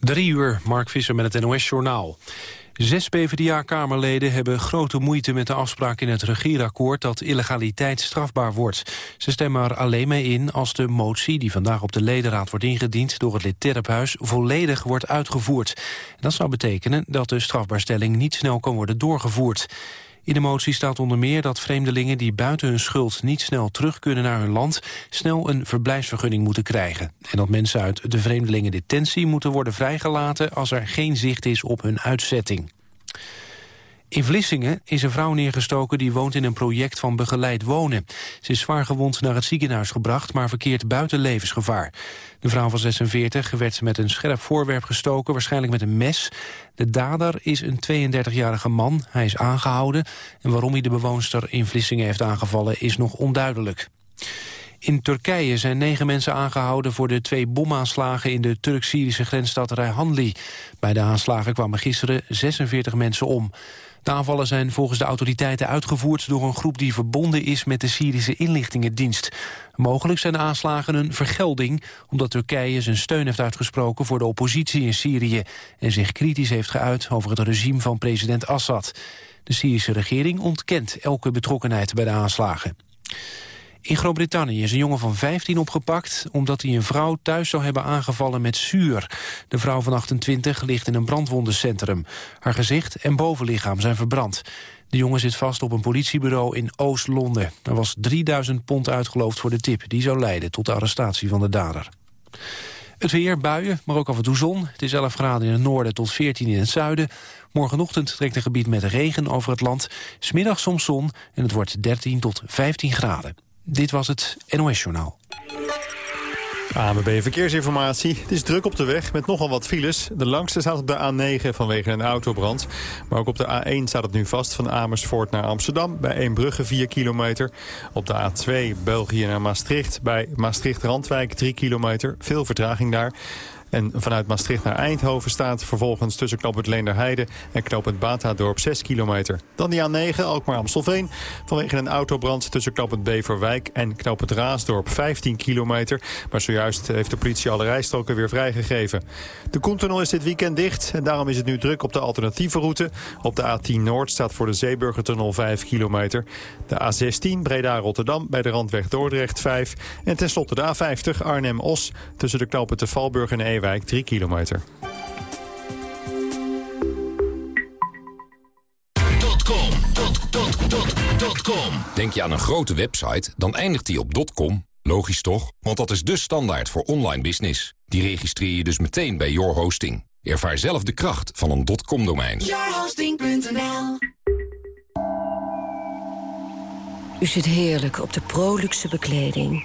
Drie uur, Mark Visser met het NOS-journaal. Zes PvdA-kamerleden hebben grote moeite met de afspraak in het regeerakkoord dat illegaliteit strafbaar wordt. Ze stemmen er alleen mee in als de motie die vandaag op de ledenraad wordt ingediend door het lid Terphuis volledig wordt uitgevoerd. Dat zou betekenen dat de strafbaarstelling niet snel kan worden doorgevoerd. In de motie staat onder meer dat vreemdelingen die buiten hun schuld niet snel terug kunnen naar hun land, snel een verblijfsvergunning moeten krijgen. En dat mensen uit de vreemdelingendetentie moeten worden vrijgelaten als er geen zicht is op hun uitzetting. In Vlissingen is een vrouw neergestoken die woont in een project van begeleid wonen. Ze is zwaar gewond naar het ziekenhuis gebracht, maar verkeert buiten levensgevaar. De vrouw van 46 werd met een scherp voorwerp gestoken, waarschijnlijk met een mes. De dader is een 32-jarige man, hij is aangehouden. En waarom hij de bewoonster in Vlissingen heeft aangevallen is nog onduidelijk. In Turkije zijn negen mensen aangehouden voor de twee bomaanslagen in de Turk-Syrische grensstad Reyhanli. Bij de aanslagen kwamen gisteren 46 mensen om. De aanvallen zijn volgens de autoriteiten uitgevoerd door een groep die verbonden is met de Syrische inlichtingendienst. Mogelijk zijn de aanslagen een vergelding omdat Turkije zijn steun heeft uitgesproken voor de oppositie in Syrië en zich kritisch heeft geuit over het regime van president Assad. De Syrische regering ontkent elke betrokkenheid bij de aanslagen. In Groot-Brittannië is een jongen van 15 opgepakt... omdat hij een vrouw thuis zou hebben aangevallen met zuur. De vrouw van 28 ligt in een brandwondencentrum. Haar gezicht en bovenlichaam zijn verbrand. De jongen zit vast op een politiebureau in Oost-Londen. Er was 3000 pond uitgeloofd voor de tip. Die zou leiden tot de arrestatie van de dader. Het weer, buien, maar ook af en toe zon. Het is 11 graden in het noorden tot 14 in het zuiden. Morgenochtend trekt een gebied met regen over het land. Smiddag soms zon en het wordt 13 tot 15 graden. Dit was het NOS Journaal. AMB Verkeersinformatie. Het is druk op de weg met nogal wat files. De langste staat op de A9 vanwege een autobrand. Maar ook op de A1 staat het nu vast van Amersfoort naar Amsterdam... bij Eembrugge 4 kilometer. Op de A2 België naar Maastricht bij Maastricht-Randwijk 3 kilometer. Veel vertraging daar. En vanuit Maastricht naar Eindhoven staat vervolgens tussen knooppunt Leenderheide en knooppunt Batadorp 6 kilometer. Dan die A9, Alkmaar-Amstelveen. Vanwege een autobrand tussen knooppunt Beverwijk en knooppunt Raasdorp 15 kilometer. Maar zojuist heeft de politie alle rijstroken weer vrijgegeven. De Koentunnel is dit weekend dicht en daarom is het nu druk op de alternatieve route. Op de A10 Noord staat voor de Zeeburgertunnel 5 kilometer. De A16 Breda-Rotterdam bij de Randweg Dordrecht 5. En tenslotte de A50 Arnhem-Os tussen de knooppunten Valburg en Eeuwen Ewijk 3 kilometer. Denk je aan een grote website, dan eindigt die op .com. Logisch toch? Want dat is de standaard voor online business. Die registreer je dus meteen bij Your Hosting. Ervaar zelf de kracht van een .com-domein. Yourhosting.nl U zit heerlijk op de Proluxe bekleding.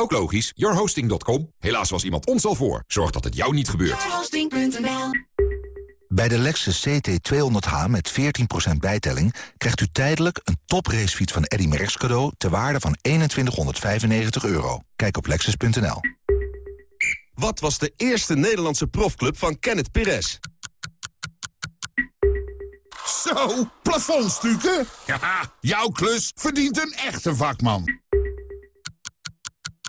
Ook logisch, yourhosting.com. Helaas was iemand ons al voor. Zorg dat het jou niet gebeurt. Bij de Lexus CT200H met 14% bijtelling... krijgt u tijdelijk een topracefiets van Eddy Merckx cadeau... ter waarde van 2195 euro. Kijk op lexus.nl. Wat was de eerste Nederlandse profclub van Kenneth Perez? Zo, plafondstukken? Ja, jouw klus verdient een echte vakman.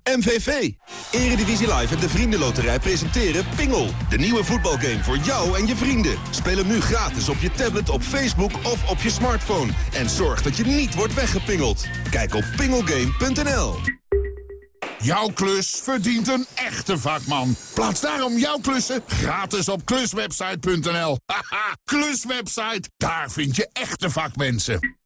MVV. Eredivisie Live en de Vriendenloterij presenteren Pingel. De nieuwe voetbalgame voor jou en je vrienden. Speel hem nu gratis op je tablet, op Facebook of op je smartphone. En zorg dat je niet wordt weggepingeld. Kijk op pingelgame.nl. Jouw klus verdient een echte vakman. Plaats daarom jouw klussen gratis op kluswebsite.nl. Haha, kluswebsite, daar vind je echte vakmensen.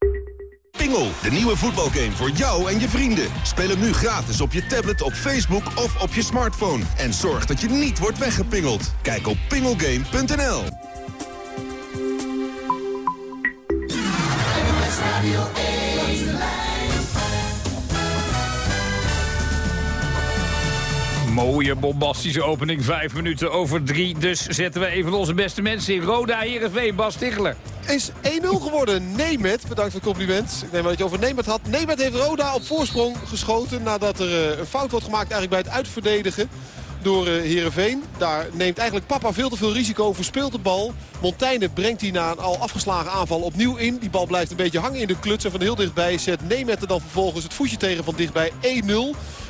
Pingel, de nieuwe voetbalgame voor jou en je vrienden. Speel hem nu gratis op je tablet, op Facebook of op je smartphone. En zorg dat je niet wordt weggepingeld. Kijk op pingelgame.nl. Mooie bombastische opening, vijf minuten over drie. Dus zetten we even onze beste mensen in. Roda, Heerenveen, Bas Tichler. Is 1-0 geworden. Nemet, bedankt voor het compliment. Ik neem aan dat je over Nemet had. Nemet heeft Roda op voorsprong geschoten nadat er eh, een fout wordt gemaakt eigenlijk bij het uitverdedigen door Herenveen. Daar neemt eigenlijk Papa veel te veel risico, verspeelt de bal. Montaigne brengt hij na een al afgeslagen aanval opnieuw in. Die bal blijft een beetje hangen in de kluts en van heel dichtbij zet Nemet er dan vervolgens het voetje tegen van dichtbij 1-0.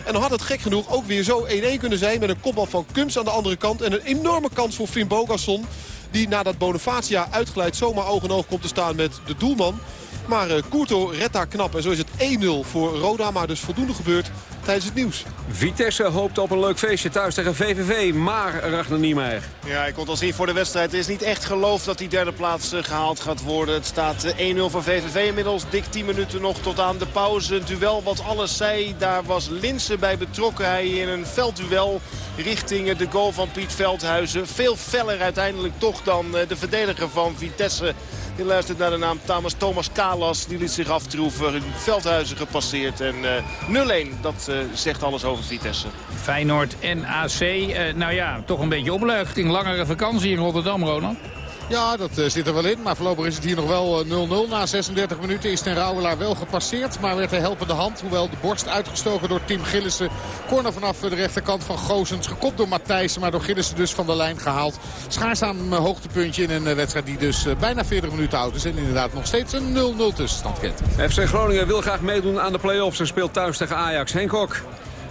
En dan had het gek genoeg ook weer zo 1-1 kunnen zijn met een kopbal van Kums aan de andere kant. En een enorme kans voor Finn Bogasson. Die nadat Bonifacia uitgeleid zomaar oog in oog komt te staan met de doelman. Maar uh, Courto redt daar knap. En zo is het 1-0 voor Roda. Maar dus voldoende gebeurt tijdens het nieuws. Vitesse hoopt op een leuk feestje thuis tegen VVV. Maar Ragnar Niemeyer. Ja, ik kon al zien voor de wedstrijd. Het is niet echt geloof dat die derde plaats uh, gehaald gaat worden. Het staat 1-0 voor VVV inmiddels. Dik 10 minuten nog tot aan de pauze. Een duel wat alles zei. Daar was Linsen bij betrokken. Hij in een veldduel richting de goal van Piet Veldhuizen. Veel feller uiteindelijk toch dan de verdediger van Vitesse. Die luistert naar de naam Thomas, Thomas Kalas. Die liet zich aftroeven. Veldhuizen gepasseerd. En uh, 0-1, dat uh, zegt alles over Vitesse. Feyenoord en AC. Uh, nou ja, toch een beetje opluchting. Langere vakantie in Rotterdam, Ronald. Ja, dat uh, zit er wel in. Maar voorlopig is het hier nog wel 0-0. Uh, Na 36 minuten is ten Rauwelaar wel gepasseerd. Maar werd de helpende hand. Hoewel de borst uitgestoken door Tim Gillissen. Corner vanaf de rechterkant van Goosens. Gekopt door Matthijssen. Maar door Gillissen dus van de lijn gehaald. Schaarzaam hoogtepuntje in een wedstrijd die dus bijna 40 minuten oud is. En inderdaad nog steeds een 0-0 tussenstand kent. FC Groningen wil graag meedoen aan de play-offs. En speelt thuis tegen Ajax. Henk Kok.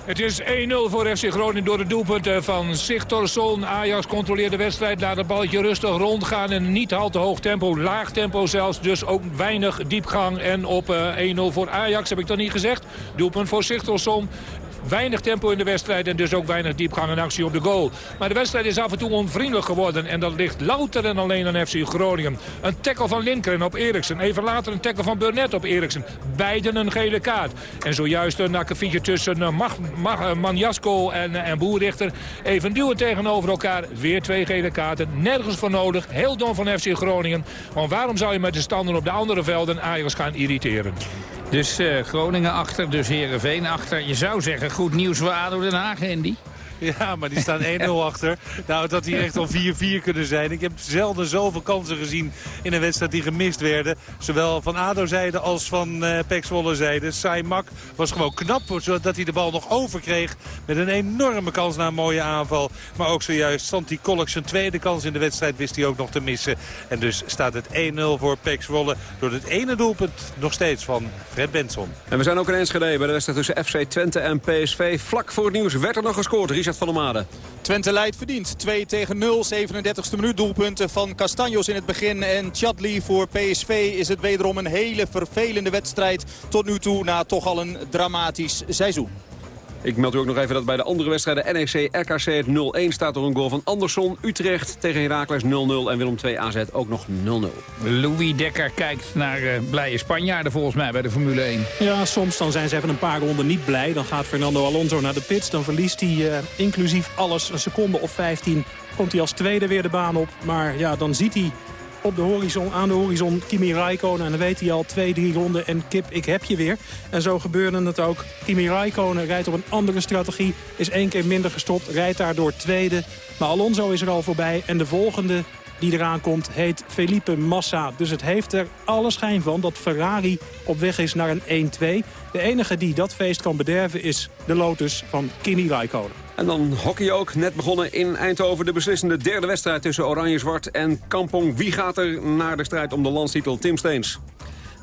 Het is 1-0 voor FC Groningen door de doelpunten van Sigtorsson. Ajax controleert de wedstrijd, laat het balletje rustig rondgaan. En niet al te hoog tempo, laag tempo zelfs. Dus ook weinig diepgang. En op uh, 1-0 voor Ajax, heb ik dat niet gezegd. Doelpunt voor Sigtorsson. Weinig tempo in de wedstrijd en dus ook weinig diepgang en actie op de goal. Maar de wedstrijd is af en toe onvriendelijk geworden. En dat ligt louter en alleen aan FC Groningen. Een tackle van Linkeren op Eriksen. Even later een tackle van Burnett op Eriksen. Beiden een gele kaart. En zojuist een akkefietje tussen uh, Mag, uh, Manjasko en, uh, en Boerrichter. Even duwen tegenover elkaar. Weer twee gele kaarten. Nergens voor nodig. Heel dom van FC Groningen. Want waarom zou je met de standen op de andere velden Ajax gaan irriteren? Dus uh, Groningen achter, dus Heerenveen achter. Je zou zeggen, goed nieuws voor ADO Den Haag, Andy. Ja, maar die staan 1-0 achter. Nou, dat die echt al 4-4 kunnen zijn. Ik heb zelden zoveel kansen gezien in een wedstrijd die gemist werden. Zowel van ADO-zijde als van uh, Pek Zwolle-zijde. Saimak was gewoon knap, zodat hij de bal nog overkreeg. Met een enorme kans naar een mooie aanval. Maar ook zojuist Santi Kolk zijn tweede kans in de wedstrijd wist hij ook nog te missen. En dus staat het 1-0 voor Pek Zwolle. Door het ene doelpunt nog steeds van Fred Benson. En we zijn ook in Enschede bij de wedstrijd tussen FC Twente en PSV. Vlak voor het nieuws werd er nog gescoord. Richard van. Twente leidt verdiend. 2 tegen 0, 37e minuut doelpunten van Castanjos in het begin. En Chadli voor PSV is het wederom een hele vervelende wedstrijd. Tot nu toe na toch al een dramatisch seizoen. Ik meld u ook nog even dat bij de andere wedstrijden NEC-RKC het 0-1 staat door een goal van Andersson. Utrecht tegen Heracles 0-0 en Willem 2 AZ ook nog 0-0. Louis Dekker kijkt naar uh, blije Spanjaarden volgens mij bij de Formule 1. Ja, soms dan zijn ze even een paar ronden niet blij. Dan gaat Fernando Alonso naar de pits. Dan verliest hij uh, inclusief alles een seconde of 15. Komt hij als tweede weer de baan op. Maar ja, dan ziet hij op de horizon, aan de horizon Kimi Raikkonen. En dan weet hij al twee, drie ronden en kip, ik heb je weer. En zo gebeurde het ook. Kimi Raikkonen rijdt op een andere strategie. Is één keer minder gestopt, rijdt daardoor tweede. Maar Alonso is er al voorbij. En de volgende die eraan komt heet Felipe Massa. Dus het heeft er alle schijn van dat Ferrari op weg is naar een 1-2. De enige die dat feest kan bederven is de Lotus van Kimi Raikkonen. En dan hockey ook, net begonnen in Eindhoven. De beslissende derde wedstrijd tussen Oranje-Zwart en Kampong. Wie gaat er naar de strijd om de landstitel? Tim Steens.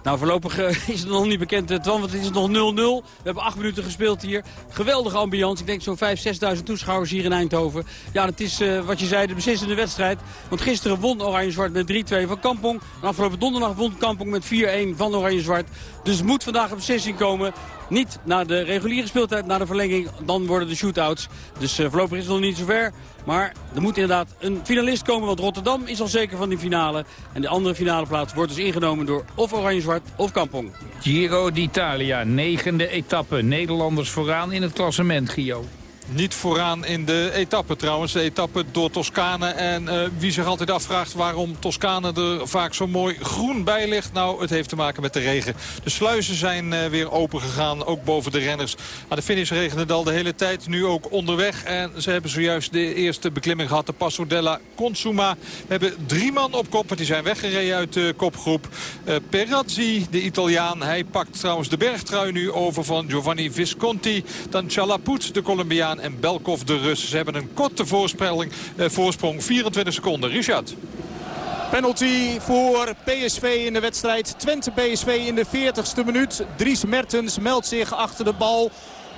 Nou, voorlopig uh, is het nog niet bekend, uh, Twan, want het is nog 0-0. We hebben acht minuten gespeeld hier. Geweldige ambiance. Ik denk zo'n 5.000, 6.000 toeschouwers hier in Eindhoven. Ja, het is uh, wat je zei, de beslissende wedstrijd. Want gisteren won Oranje-Zwart met 3-2 van Kampong. En afgelopen donderdag won Kampong met 4-1 van Oranje-Zwart. Dus moet vandaag een beslissing komen. Niet naar de reguliere speeltijd, naar de verlenging. Dan worden de shootouts. Dus voorlopig is het nog niet zover. Maar er moet inderdaad een finalist komen, want Rotterdam is al zeker van die finale. En de andere finale plaats wordt dus ingenomen door of Oranje-Zwart of Kampong. Giro d'Italia, negende etappe. Nederlanders vooraan in het klassement, Gio. Niet vooraan in de etappe trouwens. De etappe door Toscane. En uh, wie zich altijd afvraagt waarom Toscane er vaak zo mooi groen bij ligt. Nou, het heeft te maken met de regen. De sluizen zijn uh, weer open gegaan, ook boven de renners. Aan de finish regende het al de hele tijd, nu ook onderweg. En ze hebben zojuist de eerste beklimming gehad, de Passo della Consuma. We hebben drie man op kop, die zijn weggereden uit de kopgroep. Uh, Perazzi, de Italiaan, hij pakt trouwens de bergtrui nu over van Giovanni Visconti. Dan Chalaput, de Colombiaan en Belkov, de Rus. Ze hebben een korte voorsprong, eh, voorsprong 24 seconden. Richard. Penalty voor PSV in de wedstrijd. Twente-PSV in de 40ste minuut. Dries Mertens meldt zich achter de bal.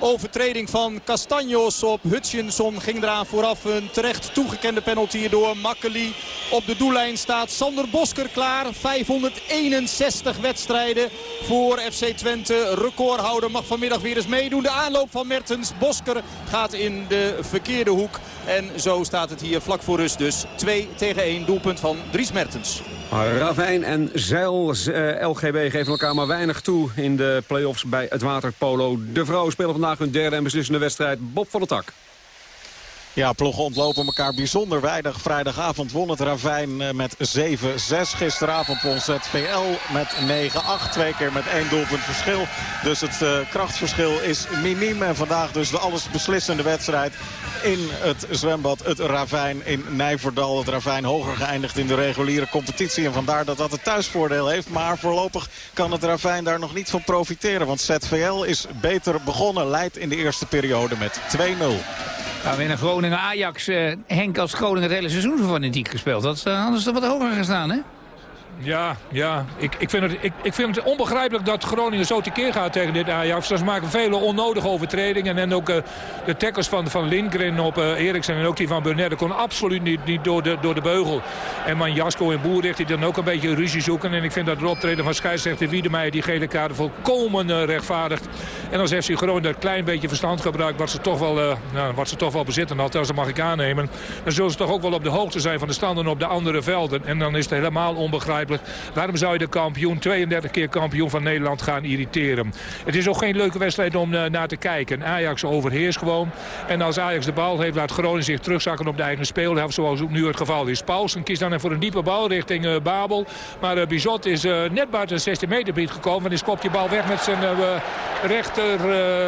Overtreding van Castanjos op Hutchinson ging eraan vooraf. Een terecht toegekende penalty door Makkeli. Op de doellijn staat Sander Bosker klaar. 561 wedstrijden voor FC Twente. Recordhouder mag vanmiddag weer eens meedoen. De aanloop van Mertens. Bosker gaat in de verkeerde hoek. En zo staat het hier vlak voor rust dus. 2 tegen 1 doelpunt van Dries Mertens. Ravijn en Zeil eh, LGB geven elkaar maar weinig toe in de play-offs bij het waterpolo. De vrouwen spelen vandaag hun derde en beslissende wedstrijd. Bob van der Tak. Ja, ploegen ontlopen elkaar bijzonder weinig. Vrijdagavond won het Ravijn eh, met 7-6. Gisteravond won ZVL met 9-8. Twee keer met één doelpunt verschil. Dus het uh, krachtverschil is miniem. En vandaag dus de alles beslissende wedstrijd in het zwembad Het Ravijn in Nijverdal. Het Ravijn hoger geëindigd in de reguliere competitie. En vandaar dat dat het thuisvoordeel heeft. Maar voorlopig kan het Ravijn daar nog niet van profiteren. Want ZVL is beter begonnen. Leidt in de eerste periode met 2-0. Gaan we in Groningen-Ajax. Uh, Henk als Groningen het hele seizoen van fanatiek gespeeld. Dat uh, hadden ze wat hoger gestaan, hè? Ja, ja. Ik, ik, vind het, ik, ik vind het onbegrijpelijk dat Groningen zo tekeer gaat tegen dit Ajax. Ze maken vele onnodige overtredingen. En ook uh, de tackles van, van Lindgren op uh, Eriksen en ook die van Burnett. Kon absoluut niet, niet door, de, door de beugel. En Manjasko en Boerricht die dan ook een beetje ruzie zoeken. En ik vind dat het optreden van scheidsrechter Wiedemeijer die gele kaart volkomen uh, rechtvaardigt. En als FC Groningen een klein beetje verstand gebruikt wat ze toch wel, nou, wat ze toch wel bezitten. Althans, dat mag ik aannemen. Dan zullen ze toch ook wel op de hoogte zijn van de standen op de andere velden. En dan is het helemaal onbegrijpelijk Waarom zou je de kampioen, 32 keer kampioen van Nederland gaan irriteren? Het is ook geen leuke wedstrijd om uh, naar te kijken. Ajax overheerst gewoon. En als Ajax de bal heeft, laat Groningen zich terugzakken op de eigen speelhelft. Zoals ook nu het geval is. Paulsen kiest dan voor een diepe bal richting uh, Babel. Maar uh, Bizot is net buiten het 16 meter gebied gekomen. En is kopt die bal weg met zijn rechter,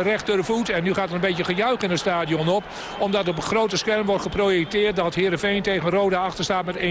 rechtervoet. En nu gaat er een beetje gejuich in het stadion op. Omdat op een grote scherm wordt geprojecteerd dat Heerenveen tegen Roda achter staat met 1-0.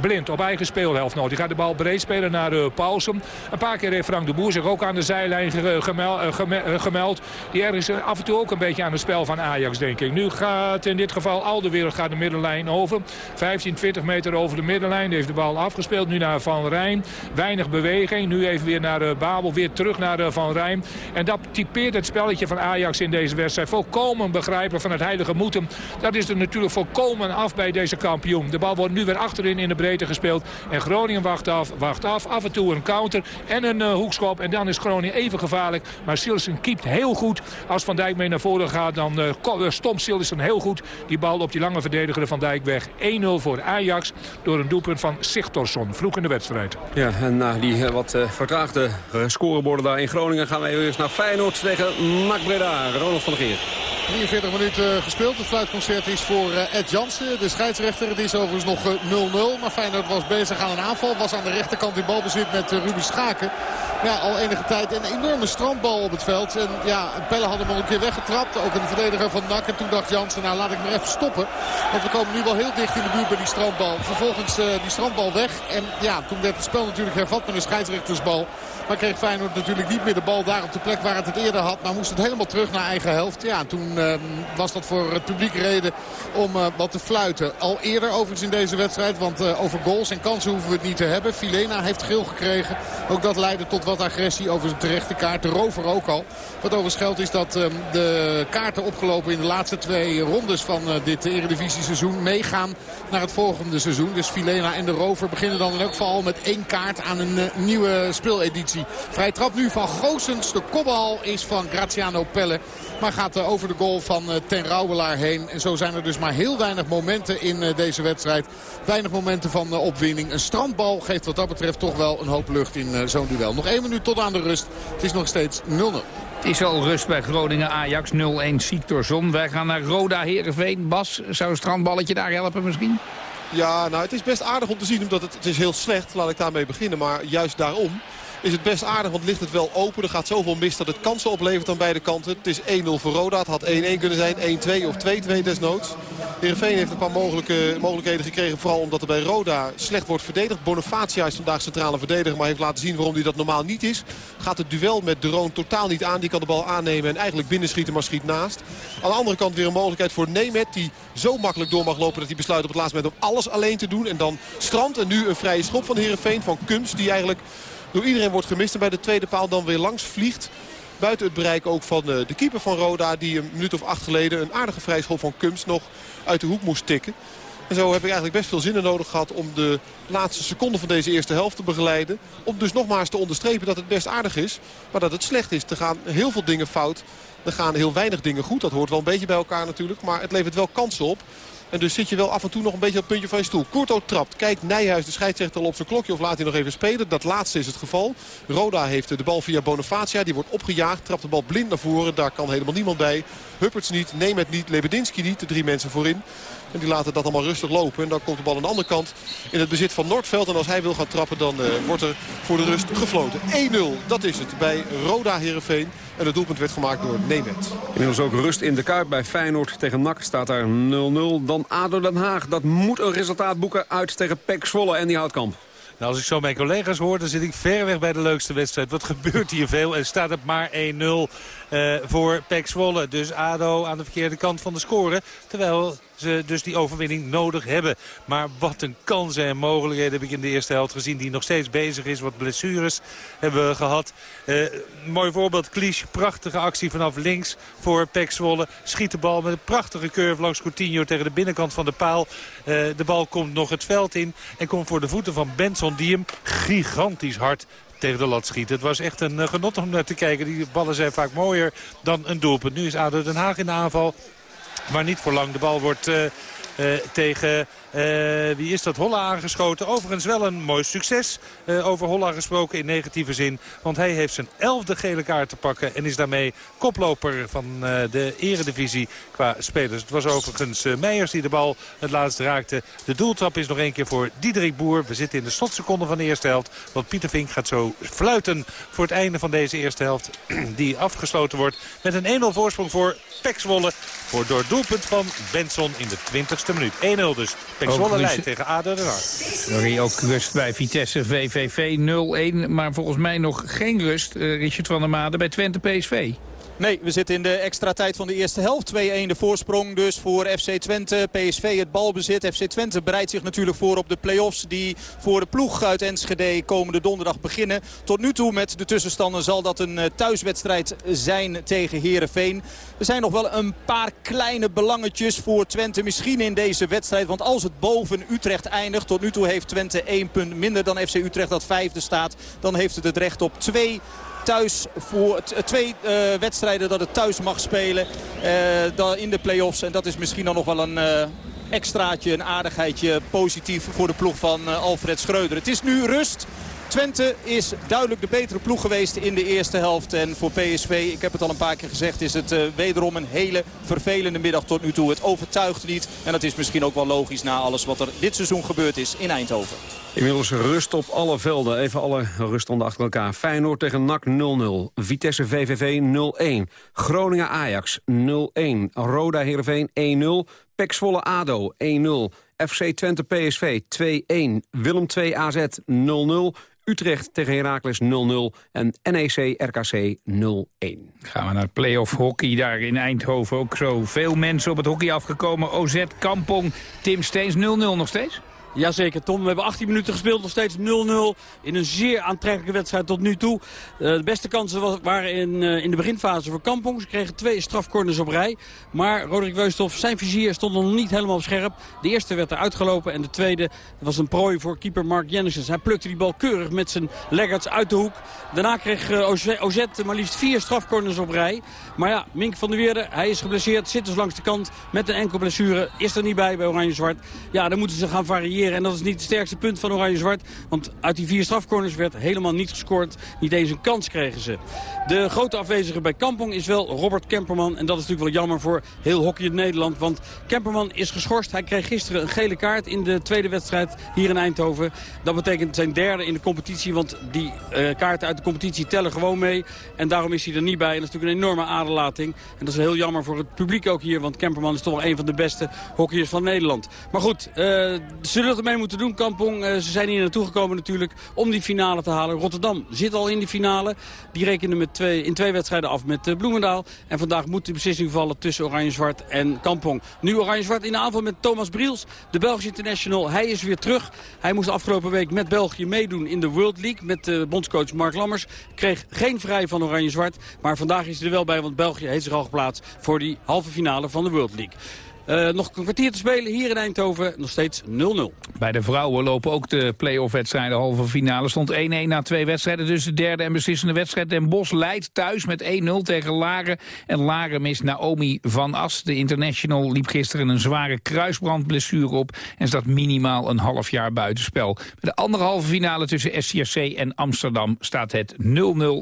Blind op eigen speelhelft nodig. Gaat de bal breed spelen naar uh, Paulsen. Een paar keer heeft Frank de Boer zich ook aan de zijlijn gemeld. Uh, gemeld. Die ergens af en toe ook een beetje aan het spel van Ajax, denk ik. Nu gaat in dit geval al de wereld gaat de middenlijn over. 15, 20 meter over de middenlijn. Heeft de bal afgespeeld. Nu naar Van Rijn. Weinig beweging. Nu even weer naar Babel. Weer terug naar Van Rijn. En dat typeert het spelletje van Ajax in deze wedstrijd. Volkomen begrijpen van het heilige moeten. Dat is er natuurlijk volkomen af bij deze kampioen. De bal wordt nu weer achterin in de breedte gespeeld. En Groningen wacht af, wacht af. Af en toe een counter en een uh, hoekschop. En dan is Groningen even gevaarlijk. Maar Silsen keept heel goed. Als Van Dijk mee naar voren gaat, dan uh, stomt Silsen heel goed. Die bal op die lange verdediger Van Dijk weg. 1-0 voor Ajax door een doelpunt van Sigtorsson. Vroeg in de wedstrijd. Ja, en na die wat vertraagde scoreborden daar in Groningen... gaan we even naar Feyenoord tegen Breda. Ronald van der Geer. 43 minuten gespeeld. Het fluitconcert is voor Ed Jansen. De scheidsrechter. Het is overigens nog 0-0. Maar Feyenoord was bezig aan een aanval. Was aan de rechterkant in balbezit met Ruby Schaken. Ja, al enige tijd een enorme strandbal op het veld. En ja, Pelle had hem al een keer weggetrapt. Ook een verdediger van NAC. En toen dacht Jansen, nou laat ik maar even stoppen. Want we komen nu wel heel dicht in de buurt bij die strandbal. Vervolgens uh, die strandbal weg. En ja, toen werd het spel natuurlijk hervat met een scheidsrechtersbal. Maar kreeg Feyenoord natuurlijk niet meer de bal daar op de plek waar het het eerder had. Maar moest het helemaal terug naar eigen helft. Ja, toen uh, was dat voor het publiek reden om uh, wat te fluiten. Al eerder overigens in deze wedstrijd. Want uh, over goals en kansen hoeven we het niet te hebben. Filena heeft geel gekregen. Ook dat leidde tot wat agressie over zijn terechte kaart. De rover ook al. Wat overigens geldt is dat um, de kaarten opgelopen in de laatste twee rondes van dit Eredivisie seizoen meegaan naar het volgende seizoen. Dus Filena en de rover beginnen dan in elk geval met één kaart aan een nieuwe speeleditie. Vrij trap nu van Goosens. De kopbal is van Graziano Pelle. Maar gaat over de goal van Ten Rouwelaar heen. En zo zijn er dus maar heel weinig momenten in deze wedstrijd. Weinig momenten van opwinning. Een strandbal geeft wat dat betreft toch wel een hoop lucht in zo'n duel. Nog één minuut tot aan de rust. Het is nog steeds 0-0. Het is al rust bij Groningen Ajax 0-1 Zon. Wij gaan naar Roda Herenveen. Bas, zou een strandballetje daar helpen misschien? Ja, nou het is best aardig om te zien. Omdat het, het is heel slecht, laat ik daarmee beginnen. Maar juist daarom is het best aardig, want ligt het wel open. Er gaat zoveel mis dat het kansen oplevert aan beide kanten. Het is 1-0 voor Roda. Het had 1-1 kunnen zijn, 1-2 of 2-2 desnoods. Heerenveen heeft een paar mogelijke, mogelijkheden gekregen. Vooral omdat er bij Roda slecht wordt verdedigd. Bonifacia is vandaag centrale verdediger. Maar heeft laten zien waarom hij dat normaal niet is. Gaat het duel met De Roon totaal niet aan. Die kan de bal aannemen en eigenlijk binnenschieten, maar schiet naast. Aan de andere kant weer een mogelijkheid voor Nemet. Die zo makkelijk door mag lopen dat hij besluit op het laatste moment om alles alleen te doen. En dan strand en nu een vrije schop van Heerenveen. Van Kums die eigenlijk door iedereen wordt gemist. En bij de tweede paal dan weer langs vliegt. Buiten het bereik ook van eh, de keeper van Roda. Die een minuut of acht geleden een aardige vrijschop van Kums nog uit de hoek moest tikken. En zo heb ik eigenlijk best veel zinnen nodig gehad om de laatste seconden van deze eerste helft te begeleiden. Om dus nogmaals te onderstrepen dat het best aardig is. Maar dat het slecht is. Er gaan heel veel dingen fout. Er gaan heel weinig dingen goed. Dat hoort wel een beetje bij elkaar natuurlijk. Maar het levert wel kansen op. En dus zit je wel af en toe nog een beetje op het puntje van je stoel. Courto trapt. Kijkt Nijhuis, de scheidsrechter, al op zijn klokje of laat hij nog even spelen. Dat laatste is het geval. Roda heeft de bal via Bonifacia. Die wordt opgejaagd. Trapt de bal blind naar voren. Daar kan helemaal niemand bij. Hupperts niet, Nemet niet, Lebedinski niet. De drie mensen voorin. En die laten dat allemaal rustig lopen. En dan komt de bal aan de andere kant in het bezit van Noordveld. En als hij wil gaan trappen dan uh, wordt er voor de rust gefloten. 1-0, dat is het bij Roda Heerenveen. En het doelpunt werd gemaakt door Nemet. Inmiddels ook rust in de Kuip bij Feyenoord tegen NAC staat daar 0-0. Dan ADO Den Haag. Dat moet een resultaat boeken uit tegen Pek Zwolle en die Houtkamp. Nou, als ik zo mijn collega's hoor, dan zit ik ver weg bij de leukste wedstrijd. Wat gebeurt hier veel en staat het maar 1-0 uh, eh, voor Pek Zwolle. Dus ADO aan de verkeerde kant van de score. Terwijl ze dus die overwinning nodig hebben. Maar wat een kansen en mogelijkheden heb ik in de eerste helft gezien. Die nog steeds bezig is. Wat blessures hebben we gehad. Uh, mooi voorbeeld. Klisch. Prachtige actie vanaf links voor Pek. Schiet de bal met een prachtige curve langs Coutinho tegen de binnenkant van de paal. Uh, de bal komt nog het veld in. En komt voor de voeten van Benson die hem gigantisch hard tegen de lat schiet. Het was echt een genot om naar te kijken. Die ballen zijn vaak mooier dan een doelpunt. Nu is ADO Den Haag in de aanval. Maar niet voor lang. De bal wordt uh, tegen uh, wie is dat? Holla aangeschoten. Overigens wel een mooi succes. Uh, over Holla gesproken in negatieve zin. Want hij heeft zijn elfde gele kaart te pakken. En is daarmee koploper van de eredivisie qua spelers. Het was overigens Meijers die de bal het laatst raakte. De doeltrap is nog één keer voor Diederik Boer. We zitten in de slotseconde van de eerste helft. Want Pieter Vink gaat zo fluiten voor het einde van deze eerste helft. Die afgesloten wordt met een 1-0 voorsprong voor Pek. Voor door doelpunt van Benson in de 20ste minuut. 1-0 dus. Pek Zwolle leidt tegen ADO Den Haag. Sorry, ook rust bij Vitesse VVV 0-1. Maar volgens mij nog geen rust, uh, Richard van der Made, bij Twente PSV. Nee, we zitten in de extra tijd van de eerste helft. 2-1 de voorsprong dus voor FC Twente. PSV het balbezit. FC Twente bereidt zich natuurlijk voor op de play-offs... die voor de ploeg uit Enschede komende donderdag beginnen. Tot nu toe met de tussenstanden zal dat een eh, thuiswedstrijd zijn tegen Herenveen. Er zijn nog wel een paar kleine belangetjes voor Twente misschien in deze wedstrijd. Want als het boven Utrecht eindigt... tot nu toe heeft Twente één punt minder dan FC Utrecht dat vijfde staat... dan heeft het het recht op twee thuis voor twee uh, wedstrijden dat het thuis mag spelen uh, in de play-offs. En dat is misschien dan nog wel een extraatje, een aardigheidje positief voor de ploeg van Alfred Schreuder. Het is nu rust. Twente is duidelijk de betere ploeg geweest in de eerste helft. En voor PSV, ik heb het al een paar keer gezegd, is het uh, wederom een hele vervelende middag tot nu toe. Het overtuigt niet. En dat is misschien ook wel logisch na alles wat er dit seizoen gebeurd is in Eindhoven. Inmiddels rust op alle velden. Even alle ruststanden achter elkaar. Feyenoord tegen NAC 0-0. Vitesse VVV 0-1. Groningen Ajax 0-1. Roda Heerenveen 1-0. Pek Zwolle ADO 1-0. FC Twente PSV 2-1. Willem 2 AZ 0-0. Utrecht tegen Heracles 0-0 en NEC RKC 0-1. Gaan we naar play-off hockey daar in Eindhoven. Ook zo veel mensen op het hockey afgekomen. OZ Kampong, Tim Steens 0-0 nog steeds? Jazeker, Tom. We hebben 18 minuten gespeeld, nog steeds 0-0. In een zeer aantrekkelijke wedstrijd tot nu toe. Uh, de beste kansen waren in, uh, in de beginfase voor Kampong. Ze kregen twee strafcorners op rij. Maar Roderick Weusthof, zijn vizier stond nog niet helemaal op scherp. De eerste werd er uitgelopen en de tweede was een prooi voor keeper Mark Jennissen. Hij plukte die bal keurig met zijn leggerds uit de hoek. Daarna kreeg uh, OZ maar liefst vier strafcorners op rij. Maar ja, Mink van der Weerde, hij is geblesseerd, zit dus langs de kant met een enkel blessure. Is er niet bij bij Oranje-Zwart. Ja, dan moeten ze gaan variëren. En dat is niet het sterkste punt van Oranje-Zwart. Want uit die vier strafcorners werd helemaal niet gescoord. Niet eens een kans kregen ze. De grote afwezige bij Kampong is wel Robert Kemperman. En dat is natuurlijk wel jammer voor heel hockey in Nederland. Want Kemperman is geschorst. Hij kreeg gisteren een gele kaart in de tweede wedstrijd hier in Eindhoven. Dat betekent zijn derde in de competitie. Want die uh, kaarten uit de competitie tellen gewoon mee. En daarom is hij er niet bij. En dat is natuurlijk een enorme En dat is heel jammer voor het publiek ook hier. Want Kemperman is toch wel een van de beste hockeyers van Nederland. Maar goed, uh, ze zullen het ermee moeten doen, Kampong. Uh, ze zijn hier naartoe gekomen natuurlijk om die finale te halen. Rotterdam zit al in die finale. Die rekenen met twee, in twee wedstrijden af met uh, Bloemendaal. En vandaag moet de beslissing vallen tussen Oranje-Zwart en Kampong. Nu Oranje-Zwart in de aanval met Thomas Briels, de Belgische international. Hij is weer terug. Hij moest afgelopen week met België meedoen in de World League met bondscoach Mark Lammers. Kreeg geen vrij van Oranje-Zwart. Maar vandaag is hij er wel bij, want België heeft zich al geplaatst voor die halve finale van de World League. Uh, nog een kwartier te spelen hier in Eindhoven. Nog steeds 0-0. Bij de vrouwen lopen ook de play-off wedstrijden. Halve finale stond 1-1 na twee wedstrijden. Dus de derde en beslissende wedstrijd. Den Bos leidt thuis met 1-0 tegen Laren. En Laren mist Naomi van As. De international liep gisteren een zware kruisbrandblessure op. En staat minimaal een half jaar buitenspel. Bij de andere halve finale tussen SCRC en Amsterdam staat het 0-0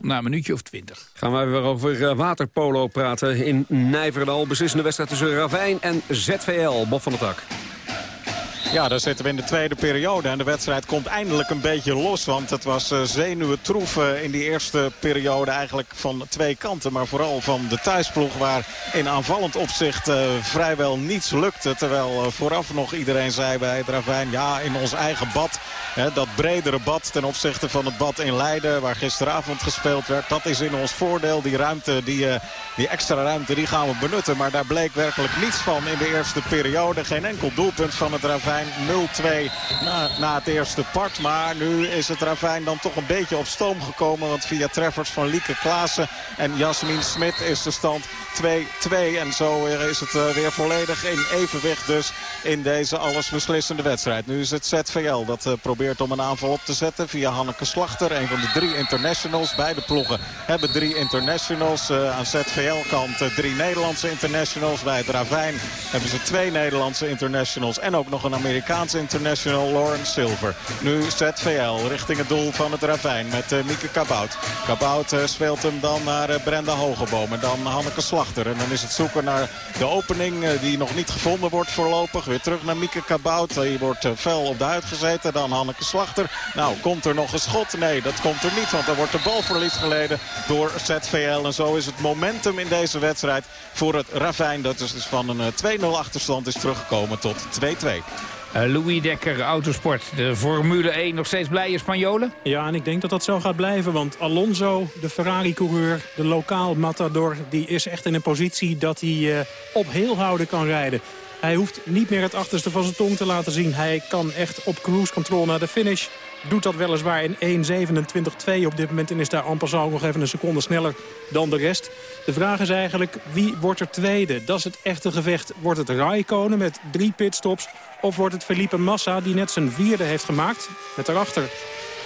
na een minuutje of 20. Gaan wij weer over waterpolo praten in Nijverdal. Beslissende wedstrijd tussen Ravijn en ZVL, Bob van der Tak. Ja, daar zitten we in de tweede periode. En de wedstrijd komt eindelijk een beetje los. Want het was uh, zenuwen troef in die eerste periode eigenlijk van twee kanten. Maar vooral van de thuisploeg waar in aanvallend opzicht uh, vrijwel niets lukte. Terwijl uh, vooraf nog iedereen zei bij het Ravijn... ja, in ons eigen bad, hè, dat bredere bad ten opzichte van het bad in Leiden... waar gisteravond gespeeld werd, dat is in ons voordeel. Die ruimte, die, die extra ruimte, die gaan we benutten. Maar daar bleek werkelijk niets van in de eerste periode. Geen enkel doelpunt van het Ravijn. 0-2 na, na, het eerste part. Maar nu is het Ravijn dan toch een beetje op stoom gekomen. Want via treffers van Lieke Klaassen en Jasmin Smit is de stand 2-2. En zo is het eh, weer volledig in evenwicht dus in deze allesbeslissende wedstrijd. Nu is het ZVL dat uh, probeert om een aanval op te zetten via Hanneke Slachter. Een van de drie internationals. Beide ploegen hebben drie internationals. Uh, aan ZVL-kant drie Nederlandse internationals. Bij het Ravijn hebben ze twee Nederlandse internationals. En ook nog een Amerikaanse international, Lawrence Silver. Nu ZVL richting het doel van het Ravijn met uh, Mieke Kabout. Kabout uh, speelt hem dan naar uh, Brenda Hogeboom en dan Hanneke Slachter. En dan is het zoeken naar de opening die nog niet gevonden wordt voorlopig. Weer terug naar Mieke Kabout. Die wordt fel op de huid gezeten. Dan Hanneke Slachter. Nou, komt er nog een schot? Nee, dat komt er niet. Want er wordt de balverlies geleden door ZVL. En zo is het momentum in deze wedstrijd voor het Ravijn. Dat is dus van een 2-0 achterstand is teruggekomen tot 2-2. Uh, Louis Dekker, Autosport, de Formule 1, nog steeds blije Spanjolen? Ja, en ik denk dat dat zo gaat blijven. Want Alonso, de Ferrari-coureur, de lokaal matador... die is echt in een positie dat hij uh, op heel houden kan rijden. Hij hoeft niet meer het achterste van zijn tong te laten zien. Hij kan echt op cruise control naar de finish. Doet dat weliswaar in 1.27.2 op dit moment... en is daar amper zo nog even een seconde sneller dan de rest. De vraag is eigenlijk, wie wordt er tweede? Dat is het echte gevecht. Wordt het Raikkonen met drie pitstops... of wordt het Felipe Massa die net zijn vierde heeft gemaakt? Met daarachter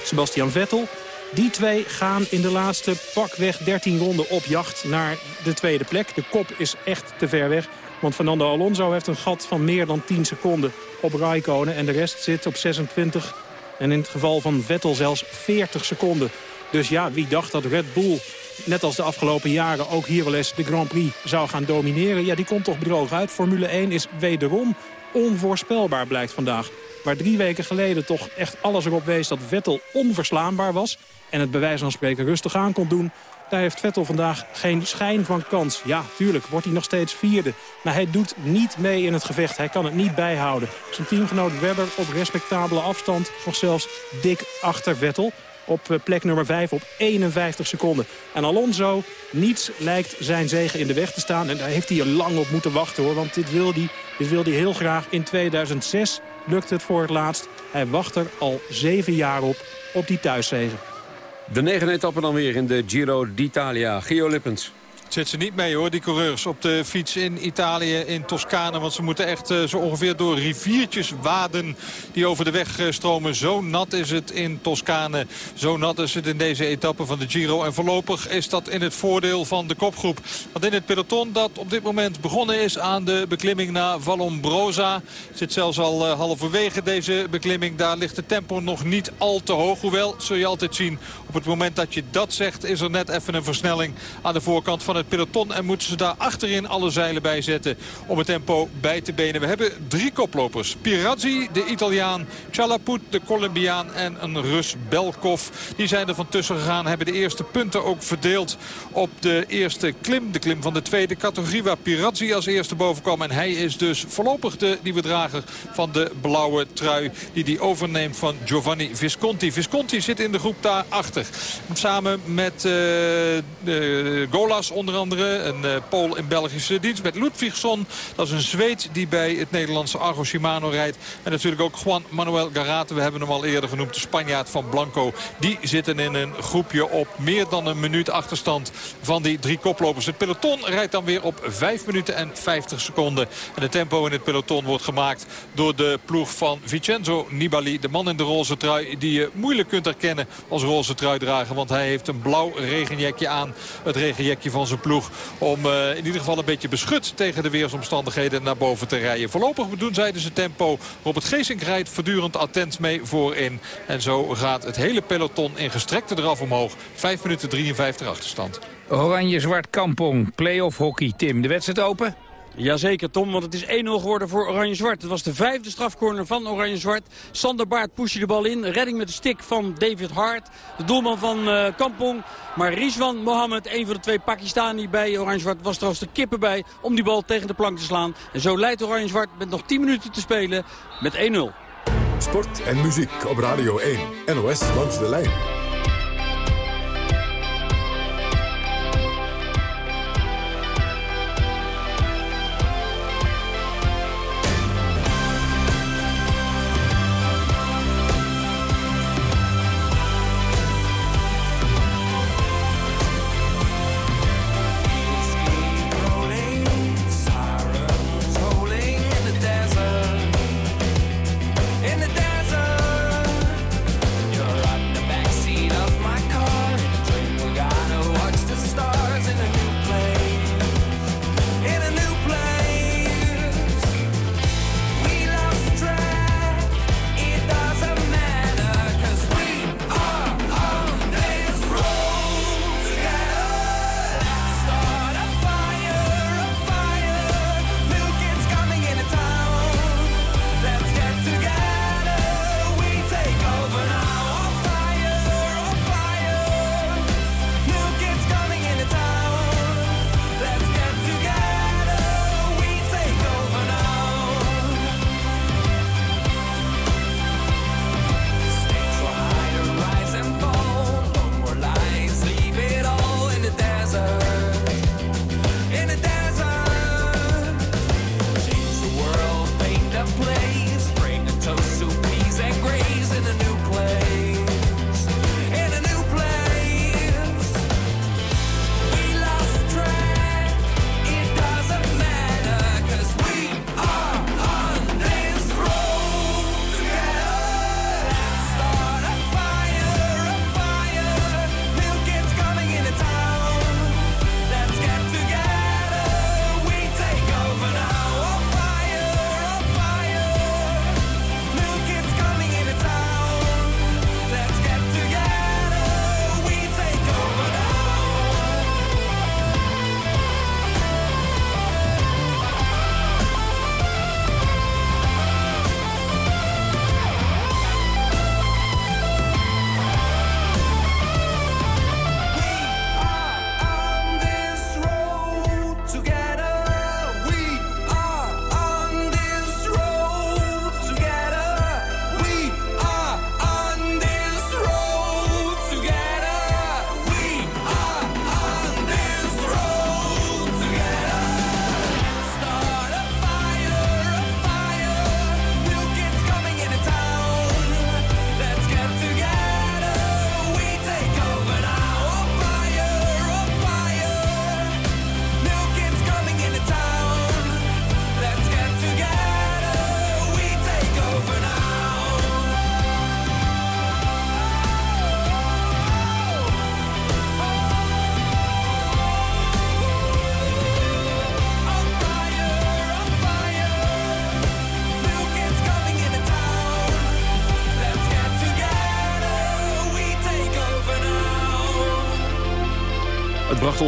Sebastian Vettel. Die twee gaan in de laatste pakweg 13 ronden op jacht naar de tweede plek. De kop is echt te ver weg. Want Fernando Alonso heeft een gat van meer dan 10 seconden op Raikkonen. En de rest zit op 26 en in het geval van Vettel zelfs 40 seconden. Dus ja, wie dacht dat Red Bull, net als de afgelopen jaren... ook hier wel eens de Grand Prix zou gaan domineren? Ja, die komt toch droog uit. Formule 1 is wederom onvoorspelbaar, blijkt vandaag. Waar drie weken geleden toch echt alles erop wees dat Vettel onverslaanbaar was... en het bij wijze van spreken rustig aan kon doen... Daar heeft Vettel vandaag geen schijn van kans. Ja, tuurlijk wordt hij nog steeds vierde. Maar hij doet niet mee in het gevecht. Hij kan het niet bijhouden. Zijn teamgenoot Webber op respectabele afstand. Nog zelfs dik achter Vettel. Op eh, plek nummer 5 op 51 seconden. En Alonso, niets lijkt zijn zegen in de weg te staan. En daar heeft hij lang op moeten wachten hoor. Want dit wil hij, dit wil hij heel graag. In 2006 lukt het voor het laatst. Hij wacht er al zeven jaar op, op die thuiszegen. De negende etappe dan weer in de Giro d'Italia. Gio Lippens. Zit ze niet mee hoor, die coureurs op de fiets in Italië, in Toscane. Want ze moeten echt uh, zo ongeveer door riviertjes waden die over de weg uh, stromen. Zo nat is het in Toscane. Zo nat is het in deze etappe van de Giro. En voorlopig is dat in het voordeel van de kopgroep. Want in het peloton dat op dit moment begonnen is aan de beklimming naar Vallombrosa. Zit zelfs al uh, halverwege deze beklimming. Daar ligt de tempo nog niet al te hoog. Hoewel, zul je altijd zien, op het moment dat je dat zegt... is er net even een versnelling aan de voorkant van het peloton. En moeten ze daar achterin alle zeilen bij zetten om het tempo bij te benen. We hebben drie koplopers. Pirazzi, de Italiaan, Chalaput, de Colombiaan en een Rus Belkov. Die zijn er van tussen gegaan, hebben de eerste punten ook verdeeld op de eerste klim. De klim van de tweede categorie waar Pirazzi als eerste boven kwam. En hij is dus voorlopig de nieuwe drager van de blauwe trui die hij overneemt van Giovanni Visconti. Visconti zit in de groep daarachter. Samen met uh, Golas onder andere, een uh, Pool in Belgische dienst. Met Ludvigsson, dat is een Zweed die bij het Nederlandse Argo Shimano rijdt. En natuurlijk ook Juan Manuel Garate, we hebben hem al eerder genoemd, de Spanjaard van Blanco. Die zitten in een groepje op meer dan een minuut achterstand van die drie koplopers. Het peloton rijdt dan weer op 5 minuten en 50 seconden. En het tempo in het peloton wordt gemaakt door de ploeg van Vincenzo Nibali. De man in de roze trui die je moeilijk kunt herkennen als roze truidrager. Want hij heeft een blauw regenjekje aan. Het regenjekje van zijn ploeg. Om uh, in ieder geval een beetje beschut tegen de weersomstandigheden naar boven te rijden. Voorlopig bedoen zij dus het tempo. Robert Geesink rijdt voortdurend attent mee voorin. En zo gaat het hele peloton in gestrekte draf omhoog. 5 minuten 53 achterstand. Oranje-zwart kampong, play-off hockey. Tim, de wedstrijd open? Jazeker, Tom, want het is 1-0 geworden voor Oranje-Zwart. Het was de vijfde strafcorner van Oranje-Zwart. Sander Baart pushte de bal in. Redding met de stick van David Hart, de doelman van uh, Kampong. Maar Rizwan Mohammed, een van de twee Pakistani bij Oranje-Zwart, was trouwens de kippen bij om die bal tegen de plank te slaan. En zo leidt Oranje-Zwart met nog 10 minuten te spelen met 1-0. Sport en muziek op Radio 1. NOS langs de lijn.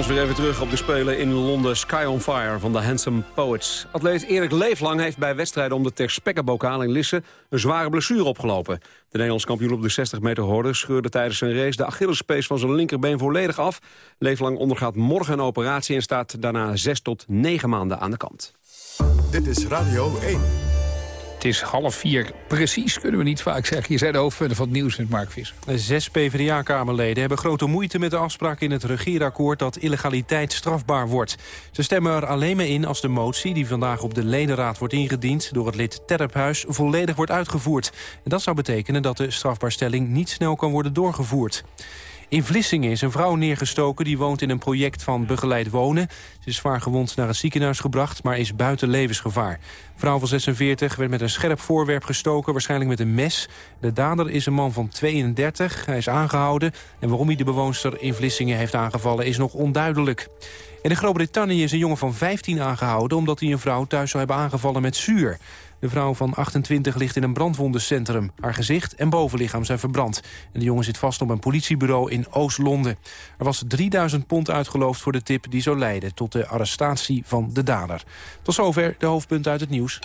Ons weer even terug op de Spelen in Londen Sky on Fire van de Handsome Poets. Atleet Erik Leeflang heeft bij wedstrijden om de Ter Spekkenbokaal in Lisse een zware blessure opgelopen. De Nederlands kampioen op de 60 meter horde scheurde tijdens zijn race de Achillespees van zijn linkerbeen volledig af. Leeflang ondergaat morgen een operatie en staat daarna 6 tot 9 maanden aan de kant. Dit is Radio 1. Het is half vier. Precies, kunnen we niet vaak zeggen. Je zei de hoofdpunten van het nieuws met Mark Visser. Zes PvdA-kamerleden hebben grote moeite met de afspraak in het regeerakkoord dat illegaliteit strafbaar wordt. Ze stemmen er alleen mee in als de motie die vandaag op de ledenraad wordt ingediend door het lid Terphuis volledig wordt uitgevoerd. En dat zou betekenen dat de strafbaarstelling niet snel kan worden doorgevoerd. In Vlissingen is een vrouw neergestoken die woont in een project van begeleid wonen. Ze is zwaar gewond naar het ziekenhuis gebracht, maar is buiten levensgevaar. Vrouw van 46 werd met een scherp voorwerp gestoken, waarschijnlijk met een mes. De dader is een man van 32, hij is aangehouden. En waarom hij de bewoonster in Vlissingen heeft aangevallen is nog onduidelijk. In Groot-Brittannië is een jongen van 15 aangehouden... omdat hij een vrouw thuis zou hebben aangevallen met zuur. De vrouw van 28 ligt in een brandwondencentrum. Haar gezicht en bovenlichaam zijn verbrand. En de jongen zit vast op een politiebureau in Oost-Londen. Er was 3000 pond uitgeloofd voor de tip die zou leiden... tot de arrestatie van de dader. Tot zover de hoofdpunten uit het nieuws.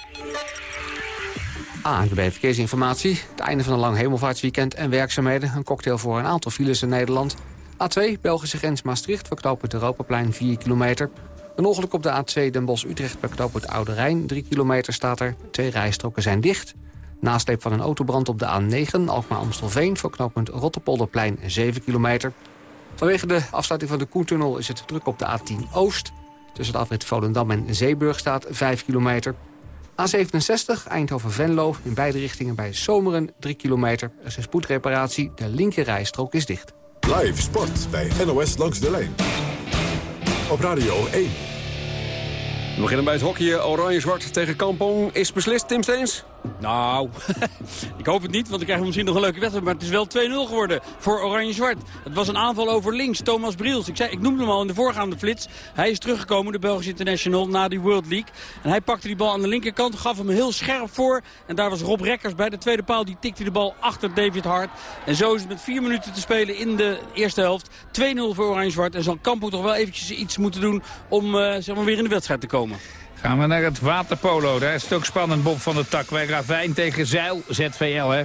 ANWB Verkeersinformatie. Het einde van een lang hemelvaartsweekend en werkzaamheden. Een cocktail voor een aantal files in Nederland. A2, Belgische grens Maastricht, verknopen het Europaplein 4 kilometer. Een ongeluk op de A2 Den Bosch-Utrecht bij het Oude Rijn. 3 kilometer staat er. Twee rijstroken zijn dicht. Nasleep van een autobrand op de A9 Alkmaar-Amstelveen... voor knooppunt Rotterpolderplein 7 kilometer. Vanwege de afsluiting van de Koentunnel is het druk op de A10 Oost. Tussen de afrit Volendam en Zeeburg staat 5 kilometer. A67 Eindhoven-Venlo in beide richtingen bij Zomeren 3 kilometer. Er is een spoedreparatie, de linker rijstrook is dicht. Live sport bij NOS Langs de Lijn. Op Radio 1. We beginnen bij het hockey. Oranje-zwart tegen Kampong. Is beslist, Tim Steens? Nou, ik hoop het niet, want dan krijgen we misschien nog een leuke wedstrijd. Maar het is wel 2-0 geworden voor Oranje-Zwart. Het was een aanval over links, Thomas Briels. Ik, zei, ik noemde hem al in de voorgaande flits. Hij is teruggekomen, de Belgische International, na die World League. En hij pakte die bal aan de linkerkant, gaf hem heel scherp voor. En daar was Rob Rekkers bij de tweede paal. Die tikte de bal achter David Hart. En zo is het met vier minuten te spelen in de eerste helft. 2-0 voor Oranje-Zwart. En zal Kampo toch wel eventjes iets moeten doen om uh, zeg maar weer in de wedstrijd te komen. Gaan we naar het waterpolo. Daar is het ook spannend, Bob van der Tak. Bij Ravijn tegen Zeil, ZVL, hè?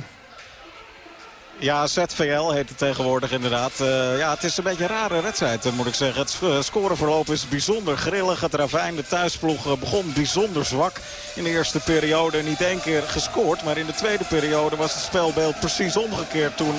Ja, ZVL heet het tegenwoordig inderdaad. Uh, ja, het is een beetje een rare wedstrijd, moet ik zeggen. Het uh, scoreverloop is bijzonder grillig. Het Ravijn, de thuisploeg, begon bijzonder zwak. In de eerste periode niet één keer gescoord. Maar in de tweede periode was het spelbeeld precies omgekeerd. Toen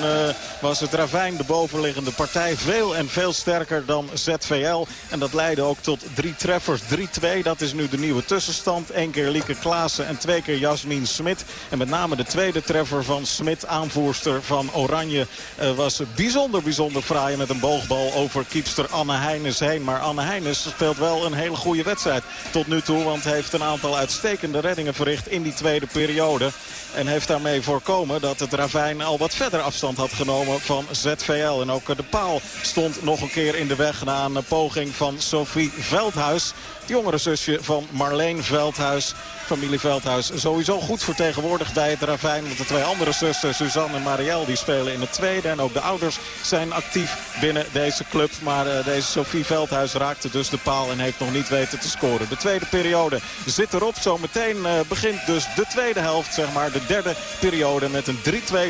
was het Ravijn de bovenliggende partij veel en veel sterker dan ZVL. En dat leidde ook tot drie treffers. 3-2, dat is nu de nieuwe tussenstand. Eén keer Lieke Klaassen en twee keer Jasmin Smit. En met name de tweede treffer van Smit, aanvoerster van Oranje uh, was bijzonder, bijzonder fraai met een boogbal over kiepster Anne Heines heen. Maar Anne Heines speelt wel een hele goede wedstrijd tot nu toe. Want heeft een aantal uitstekende reddingen verricht in die tweede periode. En heeft daarmee voorkomen dat het Ravijn al wat verder afstand had genomen van ZVL. En ook de paal stond nog een keer in de weg na een poging van Sophie Veldhuis. Het jongere zusje van Marleen Veldhuis. Familie Veldhuis sowieso goed vertegenwoordigd bij het Ravijn. Want de twee andere zussen, Suzanne en Marielle, die spelen in het tweede. En ook de ouders zijn actief binnen deze club. Maar uh, deze Sophie Veldhuis raakte dus de paal en heeft nog niet weten te scoren. De tweede periode zit erop. Zometeen uh, begint dus de tweede helft, zeg maar derde periode... met een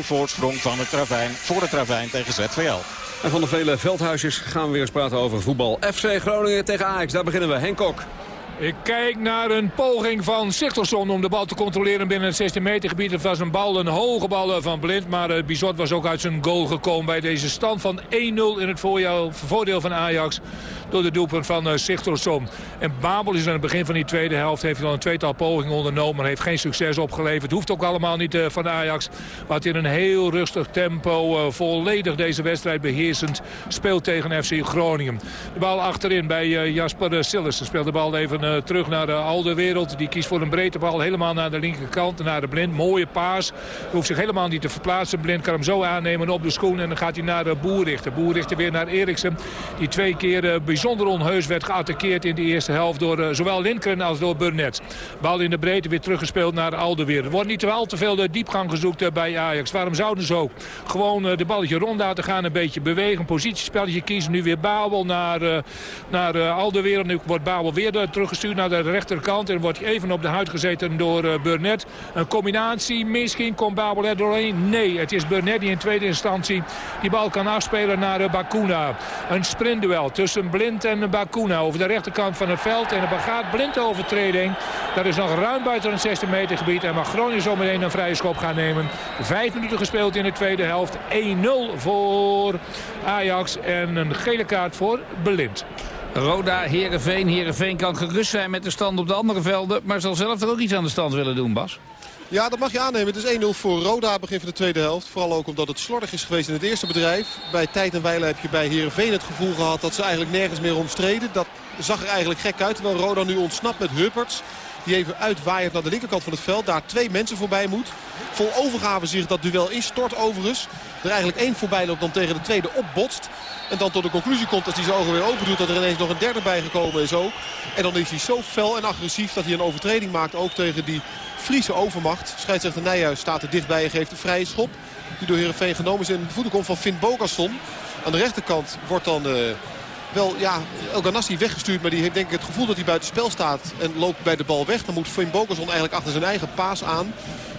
3-2 voorsprong van het Ravijn voor het Ravijn tegen ZVL. En van de vele veldhuisjes gaan we weer praten over voetbal. FC Groningen tegen Ajax, daar beginnen we. Henk Kok. Ik kijk naar een poging van Sigtorsson om de bal te controleren binnen het 16 meter gebied. Het was een bal, een hoge bal van Blind. Maar Bizot was ook uit zijn goal gekomen bij deze stand van 1-0 in het voordeel van Ajax. Door de doelpunt van uh, Sigtorsson. En Babel is aan het begin van die tweede helft. Heeft al een tweetal pogingen ondernomen. Maar heeft geen succes opgeleverd. Hoeft ook allemaal niet van Ajax. Wat in een heel rustig tempo volledig deze wedstrijd beheersend speelt tegen FC Groningen. De bal achterin bij Jasper Sillissen. Speelt de bal even uh, terug naar de Alderwereld. Die kiest voor een breedte bal helemaal naar de linkerkant. Naar de Blind. Mooie paas. Hoeft zich helemaal niet te verplaatsen. Blind kan hem zo aannemen op de schoen. En dan gaat hij naar de Boer richten. Boer richten weer naar Eriksen. Die twee keer bijzonder onheus werd geattaqueerd in de eerste helft. Door zowel Lindgren als door Burnett. Bal in de breedte weer teruggespeeld naar de Alderwereld. Er wordt niet al te veel de diepgang gezoekt bij Ajax. Waarom zouden ze ook gewoon de balletje rond laten gaan. Een beetje bewegen. Positiespelletje kiezen. Nu weer Babel naar, naar. Nu wordt Babel weer teruggestuurd naar de rechterkant. En wordt even op de huid gezeten door uh, Burnett. Een combinatie. Misschien komt Babel er doorheen. Nee, het is Burnett die in tweede instantie die bal kan afspelen naar uh, Bakuna. Een sprintduel tussen Blind en Bakuna over de rechterkant van het veld. En er begaat Blind overtreding. Dat is nog ruim buiten een 16 meter gebied. En mag Groningen zometeen een vrije schop gaan nemen. Vijf minuten gespeeld in de tweede helft. 1-0 voor Ajax en een gele kaart voor Blind. Roda, Herenveen. Herenveen kan gerust zijn met de stand op de andere velden. Maar zal zelf er ook iets aan de stand willen doen, Bas. Ja, dat mag je aannemen. Het is 1-0 voor Roda begin van de tweede helft. Vooral ook omdat het slordig is geweest in het eerste bedrijf. Bij tijd en wijle heb je bij Herenveen het gevoel gehad dat ze eigenlijk nergens meer omstreden. Dat zag er eigenlijk gek uit. Terwijl Roda nu ontsnapt met Hupperts. Die even uitwaaiert naar de linkerkant van het veld. Daar twee mensen voorbij moet. Vol overgave zich dat duel instort overigens. Er eigenlijk één voorbij loopt dan tegen de tweede opbotst. En dan tot de conclusie komt als hij zijn ogen weer open doet... dat er ineens nog een derde bijgekomen is ook. En dan is hij zo fel en agressief dat hij een overtreding maakt. Ook tegen die Friese overmacht. Scheidsrechter Nijhuis staat er dichtbij en geeft een vrije schop. Die door Heerenveen genomen is in de voeten komt van Finn Bogasson. Aan de rechterkant wordt dan... Uh, wel, ja, El Ganassi weggestuurd. Maar die heeft denk ik het gevoel dat hij buiten spel staat. En loopt bij de bal weg. Dan moet Finn Bogasson eigenlijk achter zijn eigen paas aan.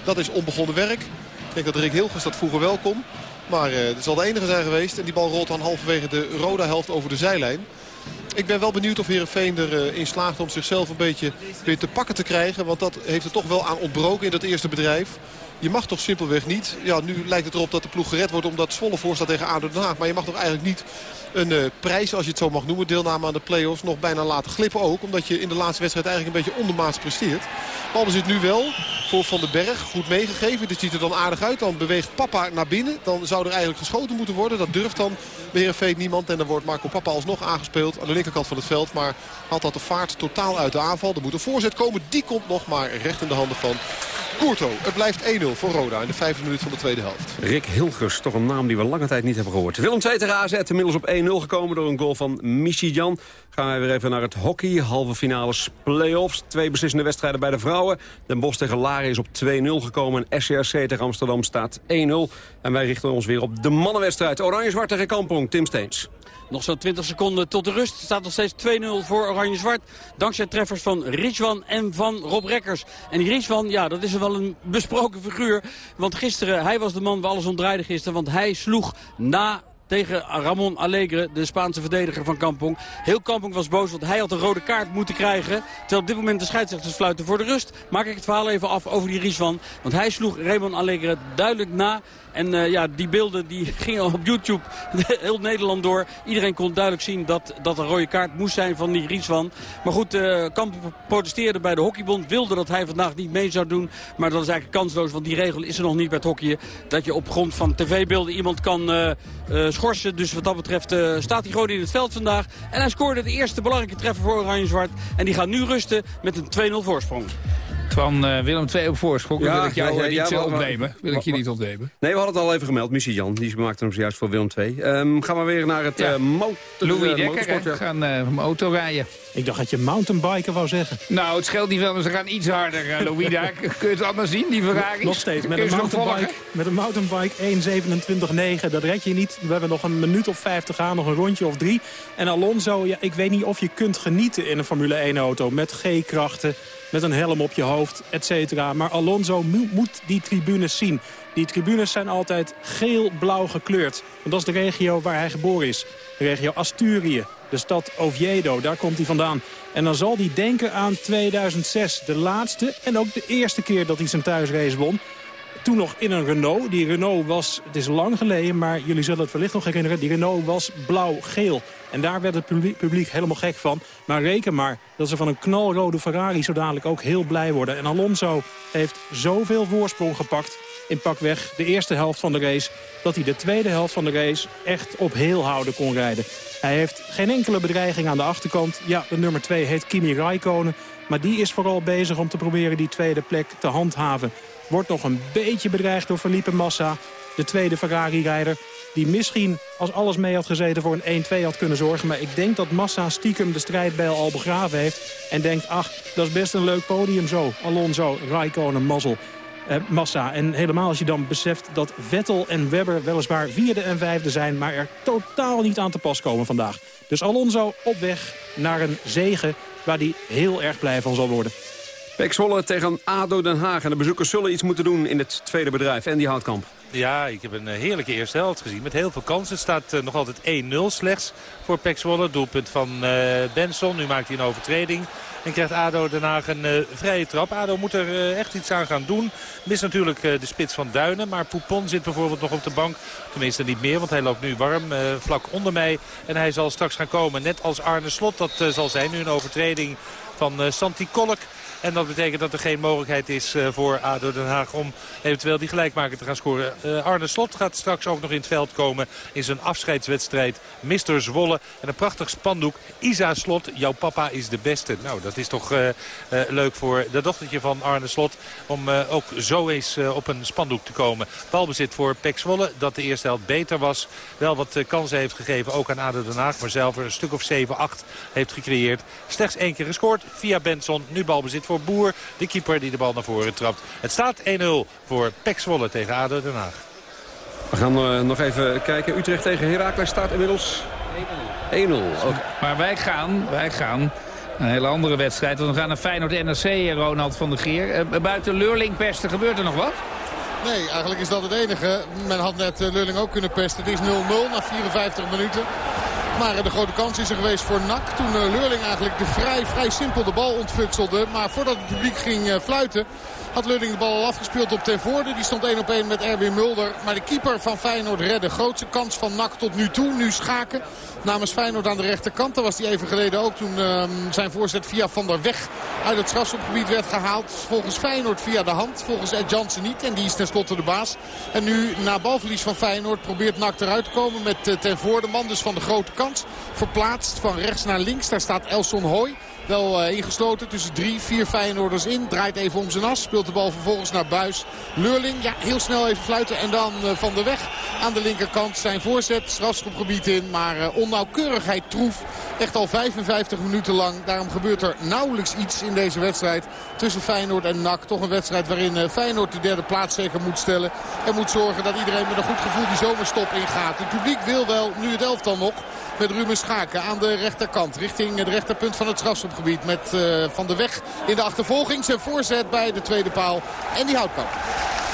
Dat is onbegonnen werk. Ik denk dat Rick Hilgers dat vroeger wel kon. Maar uh, zal de enige zijn geweest. En die bal rolt dan halverwege de Roda-helft over de zijlijn. Ik ben wel benieuwd of Heerenveen erin uh, slaagt om zichzelf een beetje weer te pakken te krijgen. Want dat heeft er toch wel aan ontbroken in dat eerste bedrijf. Je mag toch simpelweg niet. Ja, nu lijkt het erop dat de ploeg gered wordt omdat Zwolle voor staat tegen ADO Den Haag. Maar je mag toch eigenlijk niet een uh, prijs, als je het zo mag noemen, deelname aan de play-offs nog bijna laten glippen ook. Omdat je in de laatste wedstrijd eigenlijk een beetje ondermaats presteert. zit nu wel voor Van den Berg. Goed meegegeven. Dit ziet er dan aardig uit. Dan beweegt Papa naar binnen. Dan zou er eigenlijk geschoten moeten worden. Dat durft dan bij Heerenveen niemand. En dan wordt Marco Papa alsnog aangespeeld aan de linkerkant van het veld. Maar haalt dat de vaart totaal uit de aanval. Er moet een voorzet komen. Die komt nog maar recht in de handen van Courto. Het blijft 1-0 voor Roda in de vijfde minuut van de tweede helft. Rick Hilgers, toch een naam die we lange tijd niet hebben gehoord. Willem 2 tegen AZ, inmiddels op 1-0 gekomen door een goal van Michijan. Gaan wij weer even naar het hockey. Halve finales play-offs. Twee beslissende wedstrijden bij de vrouwen. Den Bosch tegen Is op 2-0 gekomen. En SCRC tegen Amsterdam staat 1-0. En wij richten ons weer op de mannenwedstrijd. Oranje-zwart tegen Kampong. Tim Steens. Nog zo'n 20 seconden tot de rust. Staat nog steeds 2-0 voor Oranje-Zwart. Dankzij treffers van Rijswan en van Rob Rekkers. En die Rijswan, ja, dat is wel een besproken figuur. Want gisteren, hij was de man waar alles om draaide gisteren. Want hij sloeg na tegen Ramon Allegre, de Spaanse verdediger van Kampong. Heel Kampong was boos, want hij had een rode kaart moeten krijgen. Terwijl op dit moment de scheidsrechters fluiten voor de rust. Maak ik het verhaal even af over die Rijswan. Want hij sloeg Ramon Allegre duidelijk na. En uh, ja, die beelden die gingen op YouTube heel Nederland door. Iedereen kon duidelijk zien dat dat een rode kaart moest zijn van die Rieswan. Maar goed, uh, Kamp protesteerde bij de hockeybond. Wilde dat hij vandaag niet mee zou doen. Maar dat is eigenlijk kansloos, want die regel is er nog niet bij het hockeyen. Dat je op grond van tv-beelden iemand kan uh, schorsen. Dus wat dat betreft staat hij gewoon in het veld vandaag. En hij scoorde de eerste belangrijke treffer voor Oranje-Zwart. En die gaat nu rusten met een 2-0 voorsprong. Van uh, Willem II op voorsprong ja, wil ik jou ja, ja, niet ja, opnemen. Wil ik je niet opnemen. Nee, we hadden het al even gemeld. Missie Jan, die maakte hem zojuist voor Willem II. Um, gaan we weer naar het uh, motor, Louis Dekker, we gaan uh, auto rijden. Ik dacht dat je mountainbiken wou zeggen. Nou, het scheelt niet veel, maar ze gaan iets harder, uh, Louis. Daar kun je het allemaal zien, die Ferraris. Nog steeds, met een, mountainbike, met een mountainbike 1.27.9, dat red je niet. We hebben nog een minuut of vijf te gaan, nog een rondje of drie. En Alonso, ja, ik weet niet of je kunt genieten in een Formule 1-auto met G-krachten met een helm op je hoofd, et cetera. Maar Alonso moet die tribunes zien. Die tribunes zijn altijd geel-blauw gekleurd. Want dat is de regio waar hij geboren is. De regio Asturië, de stad Oviedo, daar komt hij vandaan. En dan zal hij denken aan 2006, de laatste en ook de eerste keer dat hij zijn thuisrace won. Toen nog in een Renault. Die Renault was, het is lang geleden, maar jullie zullen het wellicht nog herinneren. Die Renault was blauw-geel. En daar werd het publiek, publiek, helemaal gek van. Maar reken maar dat ze van een knalrode Ferrari zo dadelijk ook heel blij worden. En Alonso heeft zoveel voorsprong gepakt. In pakweg de eerste helft van de race... dat hij de tweede helft van de race echt op heel houden kon rijden. Hij heeft geen enkele bedreiging aan de achterkant. Ja, de nummer 2 heet Kimi Raikkonen. Maar die is vooral bezig om te proberen die tweede plek te handhaven. Wordt nog een beetje bedreigd door Felipe Massa, de tweede Ferrari-rijder. Die misschien, als alles mee had gezeten, voor een 1-2 had kunnen zorgen. Maar ik denk dat Massa stiekem de strijdbijl al begraven heeft. En denkt, ach, dat is best een leuk podium zo. Alonso, Raikkonen, Mazzel. Eh, Massa. En helemaal als je dan beseft dat Vettel en Webber weliswaar vierde en vijfde zijn... maar er totaal niet aan te pas komen vandaag. Dus Alonso op weg naar een zegen waar hij heel erg blij van zal worden. Pek Zwolle tegen ADO Den Haag. En de bezoekers zullen iets moeten doen in het tweede bedrijf. En die Houtkamp. Ja, ik heb een eh, heerlijke eerste helft gezien. Met heel veel kansen. Het staat uh, nog altijd 1-0 slechts voor Pek Zwolle. Doelpunt van uh, Benson. Nu maakt hij een overtreding. En krijgt ADO Haag een vrije trap. ADO moet er echt iets aan gaan doen. Mist natuurlijk de spits van Duinen. Maar Poupon zit bijvoorbeeld nog op de bank. Tenminste niet meer, want hij loopt nu warm. vlak onder mij. En hij zal straks gaan komen. Net als Arne Slot. Dat zal zijn. Nu een overtreding van Santi Kolk. En dat betekent dat er geen mogelijkheid is uh, voor ADO Den Haag om eventueel die gelijkmaker te gaan scoren. Uh, Arne Slot gaat straks ook nog in het veld komen in zijn afscheidswedstrijd. Mr. Zwolle en een prachtig spandoek. Isa Slot, jouw papa is de beste. Nou, dat is toch uh, leuk voor de dochtertje van Arne Slot. Om ook zo eens op een spandoek te komen. Balbezit voor Pek Zwolle, dat de eerste helft beter was. Wel wat kansen heeft gegeven, ook aan ADO Den Haag. Maar zelf er een stuk of 7-8 heeft gecreëerd. Slechts één keer gescoord via Benson. Nu balbezit voor Boer, de keeper die de bal naar voren trapt. Het staat 1-0 voor Pek Zwolle tegen ADO Den Haag. We gaan uh, nog even kijken. Utrecht tegen Heracles staat inmiddels 1-0. 1-0. Maar wij gaan, wij gaan een hele andere wedstrijd. Want we gaan naar Feyenoord-NRC, Ronald van der Geer. Uh, buiten Leurling pesten, gebeurt er nog wat? Nee, eigenlijk is dat het enige. Men had net uh, Leurling ook kunnen pesten. Het is 0-0 na 54 minuten. Maar de grote kans is er geweest voor NAC. Toen Leurling eigenlijk de vrij, vrij simpel de bal ontfutselde. Maar voordat het publiek ging fluiten had de bal al afgespeeld op Ten. Die stond 1 op 1 met Erwin Mulder. Maar de keeper van Feyenoord redde. Grootste kans van NAC tot nu toe. Nu schaken namens Feyenoord aan de rechterkant. Daar was hij even geleden ook toen uh, zijn voorzet via Van der Weg uit het strafschopgebied werd gehaald. Volgens Feyenoord via de hand. Volgens Ed Jansen niet. En die is tenslotte de baas. En nu na balverlies van Feyenoord probeert NAC eruit te komen met uh, Ten Voorde. Man dus van de grote kans. Verplaatst van rechts naar links. Daar staat Elson Hoy. Wel uh, ingesloten tussen drie, vier Feyenoorders in. Draait even om zijn as. Speelt de bal vervolgens naar Buis. Leurling, ja, heel snel even fluiten. En dan uh, Van de Weg aan de linkerkant. Zijn voorzet, strafschopgebied in. Maar uh, onnauwkeurigheid troef. Echt al 55 minuten lang. Daarom gebeurt er nauwelijks iets in deze wedstrijd. Tussen Feyenoord en NAC. Toch een wedstrijd waarin Feyenoord de derde plaats zeker moet stellen. En moet zorgen dat iedereen met een goed gevoel die zomerstop ingaat. Het publiek wil wel, nu het elftal nog met Ruben Schaken aan de rechterkant. Richting het rechterpunt van het strafschopgebied. Met uh, Van de Weg in de achtervolging. Zijn voorzet bij de tweede paal. En die houdt kan.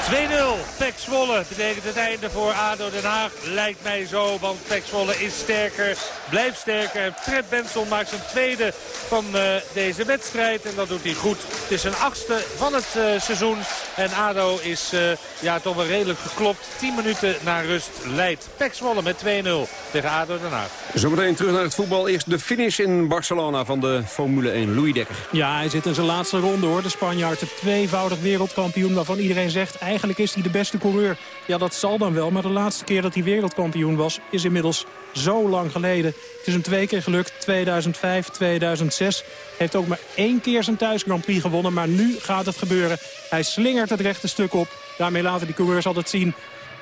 2-0. Pek Zwolle betekent het einde voor ADO Den Haag. Lijkt mij zo, want Pek Zwolle is sterker, blijft sterker. En Fred Benson maakt zijn tweede van uh, deze wedstrijd. En dat doet hij goed. Het is zijn achtste van het uh, seizoen. En ADO is uh, ja, toch wel redelijk geklopt. 10 minuten na rust leidt Pek Zwolle met 2-0 tegen ADO Den Haag. Zometeen terug naar het voetbal. Eerst de finish in Barcelona van de Formule 1. Louis Dekker. Ja, hij zit in zijn laatste ronde hoor. De Spanjaard, de tweevoudig wereldkampioen waarvan iedereen zegt eigenlijk is hij de beste coureur. Ja, dat zal dan wel, maar de laatste keer dat hij wereldkampioen was... is inmiddels zo lang geleden. Het is hem twee keer gelukt, 2005, 2006. Heeft ook maar één keer zijn thuis Grand Prix gewonnen, maar nu gaat het gebeuren. Hij slingert het rechte stuk op. Daarmee laten die coureurs altijd zien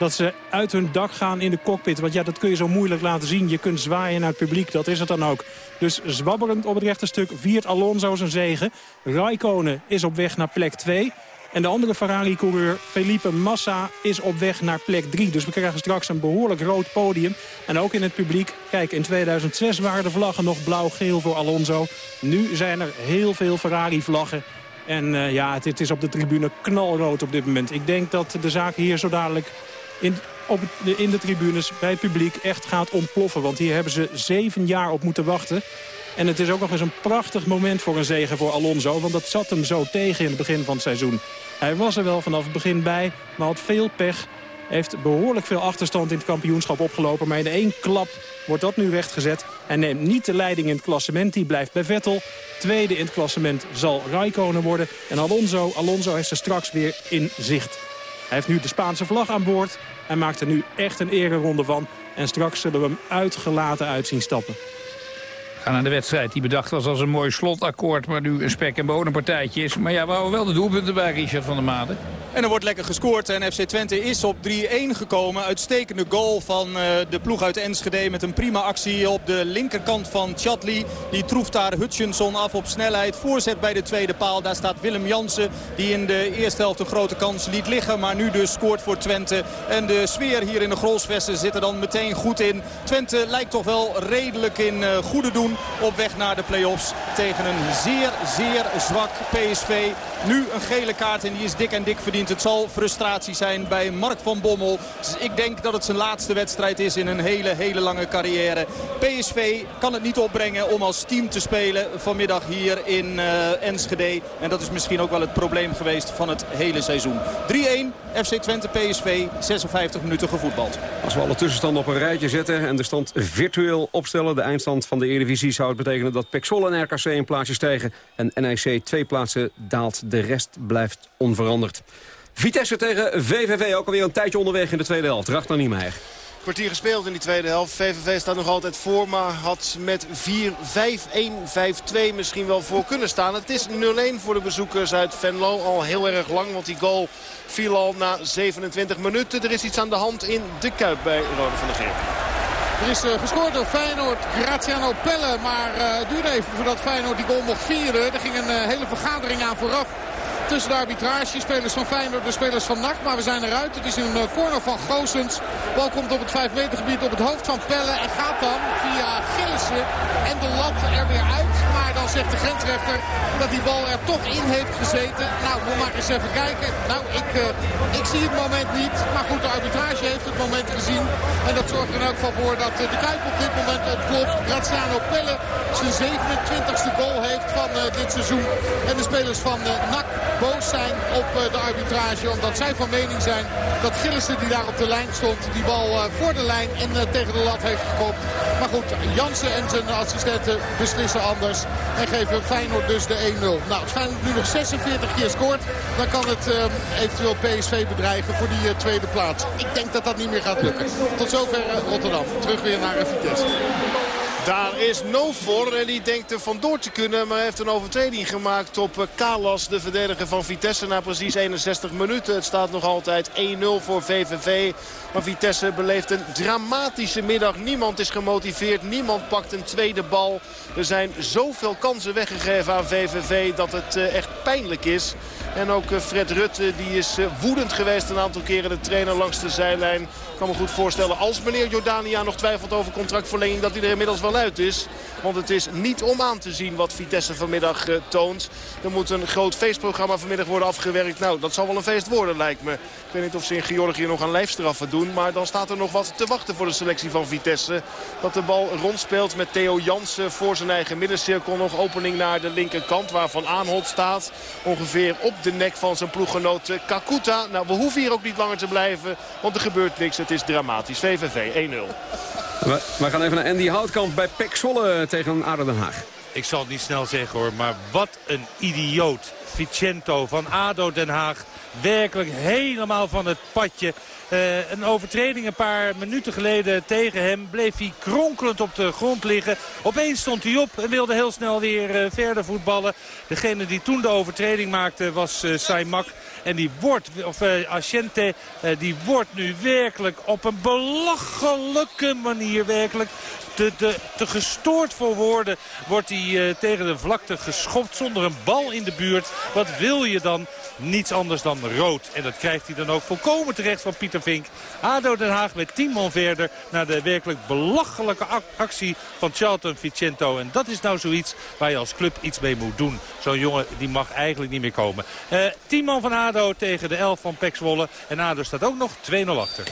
dat ze uit hun dak gaan in de cockpit. Want ja, dat kun je zo moeilijk laten zien. Je kunt zwaaien naar het publiek, dat is het dan ook. Dus zwabberend op het rechte stuk viert Alonso zijn zegen. Raikkonen is op weg naar plek 2. En de andere Ferrari-coureur, Felipe Massa, is op weg naar plek 3. Dus we krijgen straks een behoorlijk rood podium. En ook in het publiek. Kijk, in 2006 waren de vlaggen nog blauw-geel voor Alonso. Nu zijn er heel veel Ferrari-vlaggen. En uh, ja, het, het, is op de tribune knalrood op dit moment. Ik denk dat de zaak hier zo dadelijk in, op de, in de tribunes bij het publiek echt gaat ontploffen. Want hier hebben ze zeven jaar op moeten wachten. En het is ook nog eens een prachtig moment voor een zegen voor Alonso. Want dat zat hem zo tegen in het begin van het seizoen. Hij was er wel vanaf het begin bij, maar had veel pech. Heeft behoorlijk veel achterstand in het kampioenschap opgelopen. Maar in één klap wordt dat nu rechtgezet. Hij neemt niet de leiding in het klassement. Die blijft bij Vettel. Tweede in het klassement zal Raikkonen worden. En Alonso, Alonso heeft ze straks weer in zicht. Hij heeft nu de Spaanse vlag aan boord. Hij maakt er nu echt een ereronde van. En straks zullen we hem uitgelaten uitzien stappen naar de wedstrijd. Die bedacht was als een mooi slotakkoord, maar nu een spek- en bodempartijtje is. Maar ja, we houden wel de doelpunten bij Richard van der Maden. En er wordt lekker gescoord en FC Twente is op 3-1 gekomen. Uitstekende goal van uh, de ploeg uit Enschede met een prima actie op de linkerkant van Chatli. Die troeft daar Hutchinson af op snelheid. Voorzet bij de tweede paal. Daar staat Willem Jansen die in de eerste helft een grote kans liet liggen. Maar nu dus scoort voor Twente. En de sfeer hier in de Grolsvesten zit er dan meteen goed in. Twente lijkt toch wel redelijk in uh, goede doen op weg naar de play-offs. Tegen een zeer, zeer zwak PSV. Nu een gele kaart en die is dik en dik verdiend. Het zal frustratie zijn bij Mark van Bommel. Dus ik denk dat het zijn laatste wedstrijd is in een hele, hele lange carrière. PSV kan het niet opbrengen om als team te spelen vanmiddag hier in uh, Enschede. En dat is misschien ook wel het probleem geweest van het hele seizoen. 3-1 FC Twente PSV, 56 minuten gevoetbald. Als we alle tussenstanden op een rijtje zetten en de stand virtueel opstellen... de eindstand van de Eredivisie zou het betekenen dat Pek en RKC een plaatsje stijgen... en NEC twee plaatsen daalt, de rest blijft onveranderd. Vitesse tegen VVV, ook alweer een tijdje onderweg in de tweede helft. Racht dan niet meer. Kwartier gespeeld in die tweede helft. VVV staat nog altijd voor, maar had met 4-5-1, 5-2 misschien wel voor kunnen staan. Het is 0-1 voor de bezoekers uit Venlo. Al heel erg lang, want die goal viel al na 27 minuten. Er is iets aan de hand in de Kuip bij Rode van der Geer. Er is uh, gescoord door Feyenoord, Graziano Pelle. Maar uh, het duurde even voordat Feyenoord die goal mocht vieren. Er ging een uh, hele vergadering aan vooraf tussen de arbitrage. Spelers van Feyenoord, de spelers van NAC. Maar we zijn eruit. Het is een corner van Goosens. Bal komt op het 5 meter gebied op het hoofd van Pelle. En gaat dan via Gillissen en de lat er weer uit. Maar dan zegt de grensrechter dat die bal er toch in heeft gezeten. Nou, we maar eens even kijken. Nou, ik, uh, ik zie het moment niet. Maar goed, de arbitrage heeft het moment gezien. En dat zorgt er in elk voor dat de Kuip op dit moment ontploft. Graziano Pelle zijn 27e goal heeft van dit seizoen. En de spelers van uh, NAC boos zijn op uh, de arbitrage. Omdat zij van mening zijn dat Gillissen die daar op de lijn stond... die bal uh, voor de lijn en uh, tegen de lat heeft gekopt. Maar goed, Jansen en zijn assistenten beslissen anders. En geven Feyenoord dus de 1-0. Nou, als Feyenoord nu nog 46 keer scoort... dan kan het eventueel PSV bedreigen voor die tweede plaats. Ik denk dat dat niet meer gaat lukken. Tot zover Rotterdam. Terug weer naar Vitesse. Daar is Nofor en die denkt er vandoor te kunnen. Maar heeft een overtreding gemaakt op Kalas, de verdediger van Vitesse. Na precies 61 minuten. Het staat nog altijd 1-0 voor VVV. Maar Vitesse beleeft een dramatische middag. Niemand is gemotiveerd. Niemand pakt een tweede bal. Er zijn zoveel kansen weggegeven aan VVV dat het echt pijnlijk is. En ook Fred Rutte die is woedend geweest een aantal keren. De trainer langs de zijlijn. Ik kan me goed voorstellen als meneer Jordania nog twijfelt over contractverlenging. Dat hij er inmiddels wel uit is. Want het is niet om aan te zien wat Vitesse vanmiddag uh, toont. Er moet een groot feestprogramma vanmiddag worden afgewerkt. Nou, dat zal wel een feest worden lijkt me. Ik weet niet of ze in Georgië nog aan lijfstraffen doen. Maar dan staat er nog wat te wachten voor de selectie van Vitesse. Dat de bal rondspeelt met Theo Jansen voor zijn eigen middencirkel. Nog opening naar de linkerkant waar Van Aanholt staat. Ongeveer op de nek van zijn ploeggenoot Kakuta. Nou, we hoeven hier ook niet langer te blijven. Want er gebeurt niks. Het is dramatisch. VVV 1-0. We, we, gaan even naar Andy Houtkamp bij Pek tegen ADO Den Haag. Ik zal het niet snel zeggen hoor, maar wat een idioot. Vicento van ADO Den Haag. Werkelijk helemaal van het padje. Uh, een overtreding een paar minuten geleden tegen hem. Bleef hij kronkelend op de grond liggen. Opeens stond hij op en wilde heel snel weer uh, verder voetballen. Degene die toen de overtreding maakte was uh, Saimak. En die wordt, of Asciente, die wordt nu werkelijk op een belachelijke manier werkelijk te, te, te gestoord voor woorden wordt hij tegen de vlakte geschopt zonder een bal in de buurt. Wat wil je dan? Niets anders dan rood. En dat krijgt hij dan ook volkomen terecht van Pieter Vink. ADO Den Haag met 10 man verder naar de werkelijk belachelijke actie van Charlton Vicento. En dat is nou zoiets waar je als club iets mee moet doen. Zo'n jongen die mag eigenlijk niet meer komen. Uh, 10 man van ADO tegen de 11 van Pek Zwolle. En ADO staat ook nog 2-0 achter.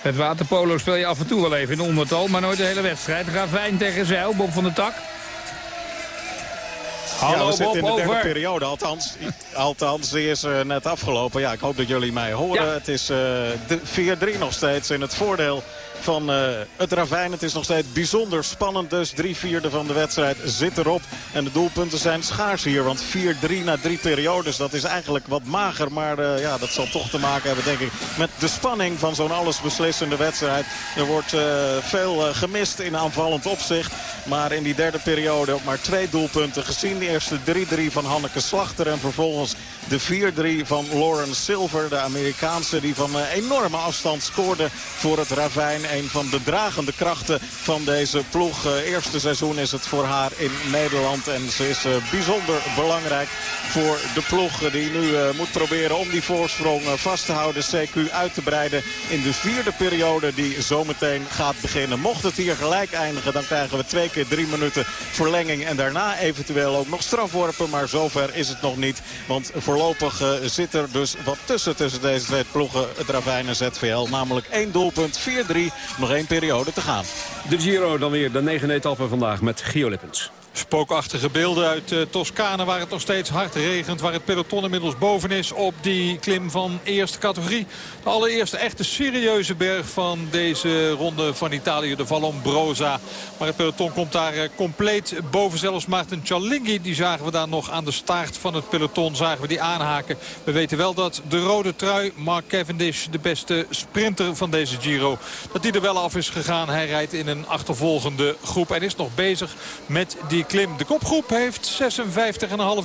Het waterpolo speel je af en toe wel even in ondertal, maar nooit de hele wedstrijd. Ravijn tegen Zeil, Bob van der Tak. Hallo, ja, we zitten in de derde over. periode, althans, althans die is uh, net afgelopen. Ja, ik hoop dat jullie mij horen. Ja. Het is uh, 4-3 nog steeds in het voordeel van uh, het ravijn. Het is nog steeds bijzonder spannend dus. Drie vierde van de wedstrijd zit erop. En de doelpunten zijn schaars hier. Want 4-3 na drie periodes, dat is eigenlijk wat mager. Maar uh, ja, dat zal toch te maken hebben, denk ik, met de spanning van zo'n allesbeslissende wedstrijd. Er wordt uh, veel gemist in aanvallend opzicht. Maar in die derde periode ook maar twee doelpunten gezien. De eerste 3-3 van Hanneke Slachter en vervolgens de 4-3 van Lawrence Silver. De Amerikaanse die van enorme afstand scoorde voor het ravijn. Een van de dragende krachten van deze ploeg. eerste seizoen is het voor haar in Nederland. En ze is bijzonder belangrijk voor de ploeg die nu moet proberen om die voorsprong vast te houden. CQ uit te breiden in de vierde periode die zometeen gaat beginnen. Mocht het hier gelijk eindigen dan krijgen we twee keer drie minuten verlenging. En daarna eventueel ook nog strafworpen. Maar zover is het nog niet. Want voorlopig uh, zit er dus wat tussen tussen deze twee ploegen. Het Ravijn en ZVL. Namelijk één doelpunt, 4-3. Nog één periode te gaan. De Giro dan weer de negende etappe vandaag met Gio Lippens. Spookachtige beelden uit uh, Toscane waar het nog steeds hard regent. Waar het peloton inmiddels boven is op die klim van eerste categorie. De allereerste echte serieuze berg van deze ronde van Italië. De Vallombrosa. Maar het peloton komt daar uh, compleet boven. Zelfs Maarten Cialinghi die zagen we daar nog aan de staart van het peloton. Zagen we die aanhaken. We weten wel dat de rode trui Mark Cavendish de beste sprinter van deze Giro. Dat die er wel af is gegaan. Hij rijdt in een achtervolgende groep. En is nog bezig met die klim. De kopgroep heeft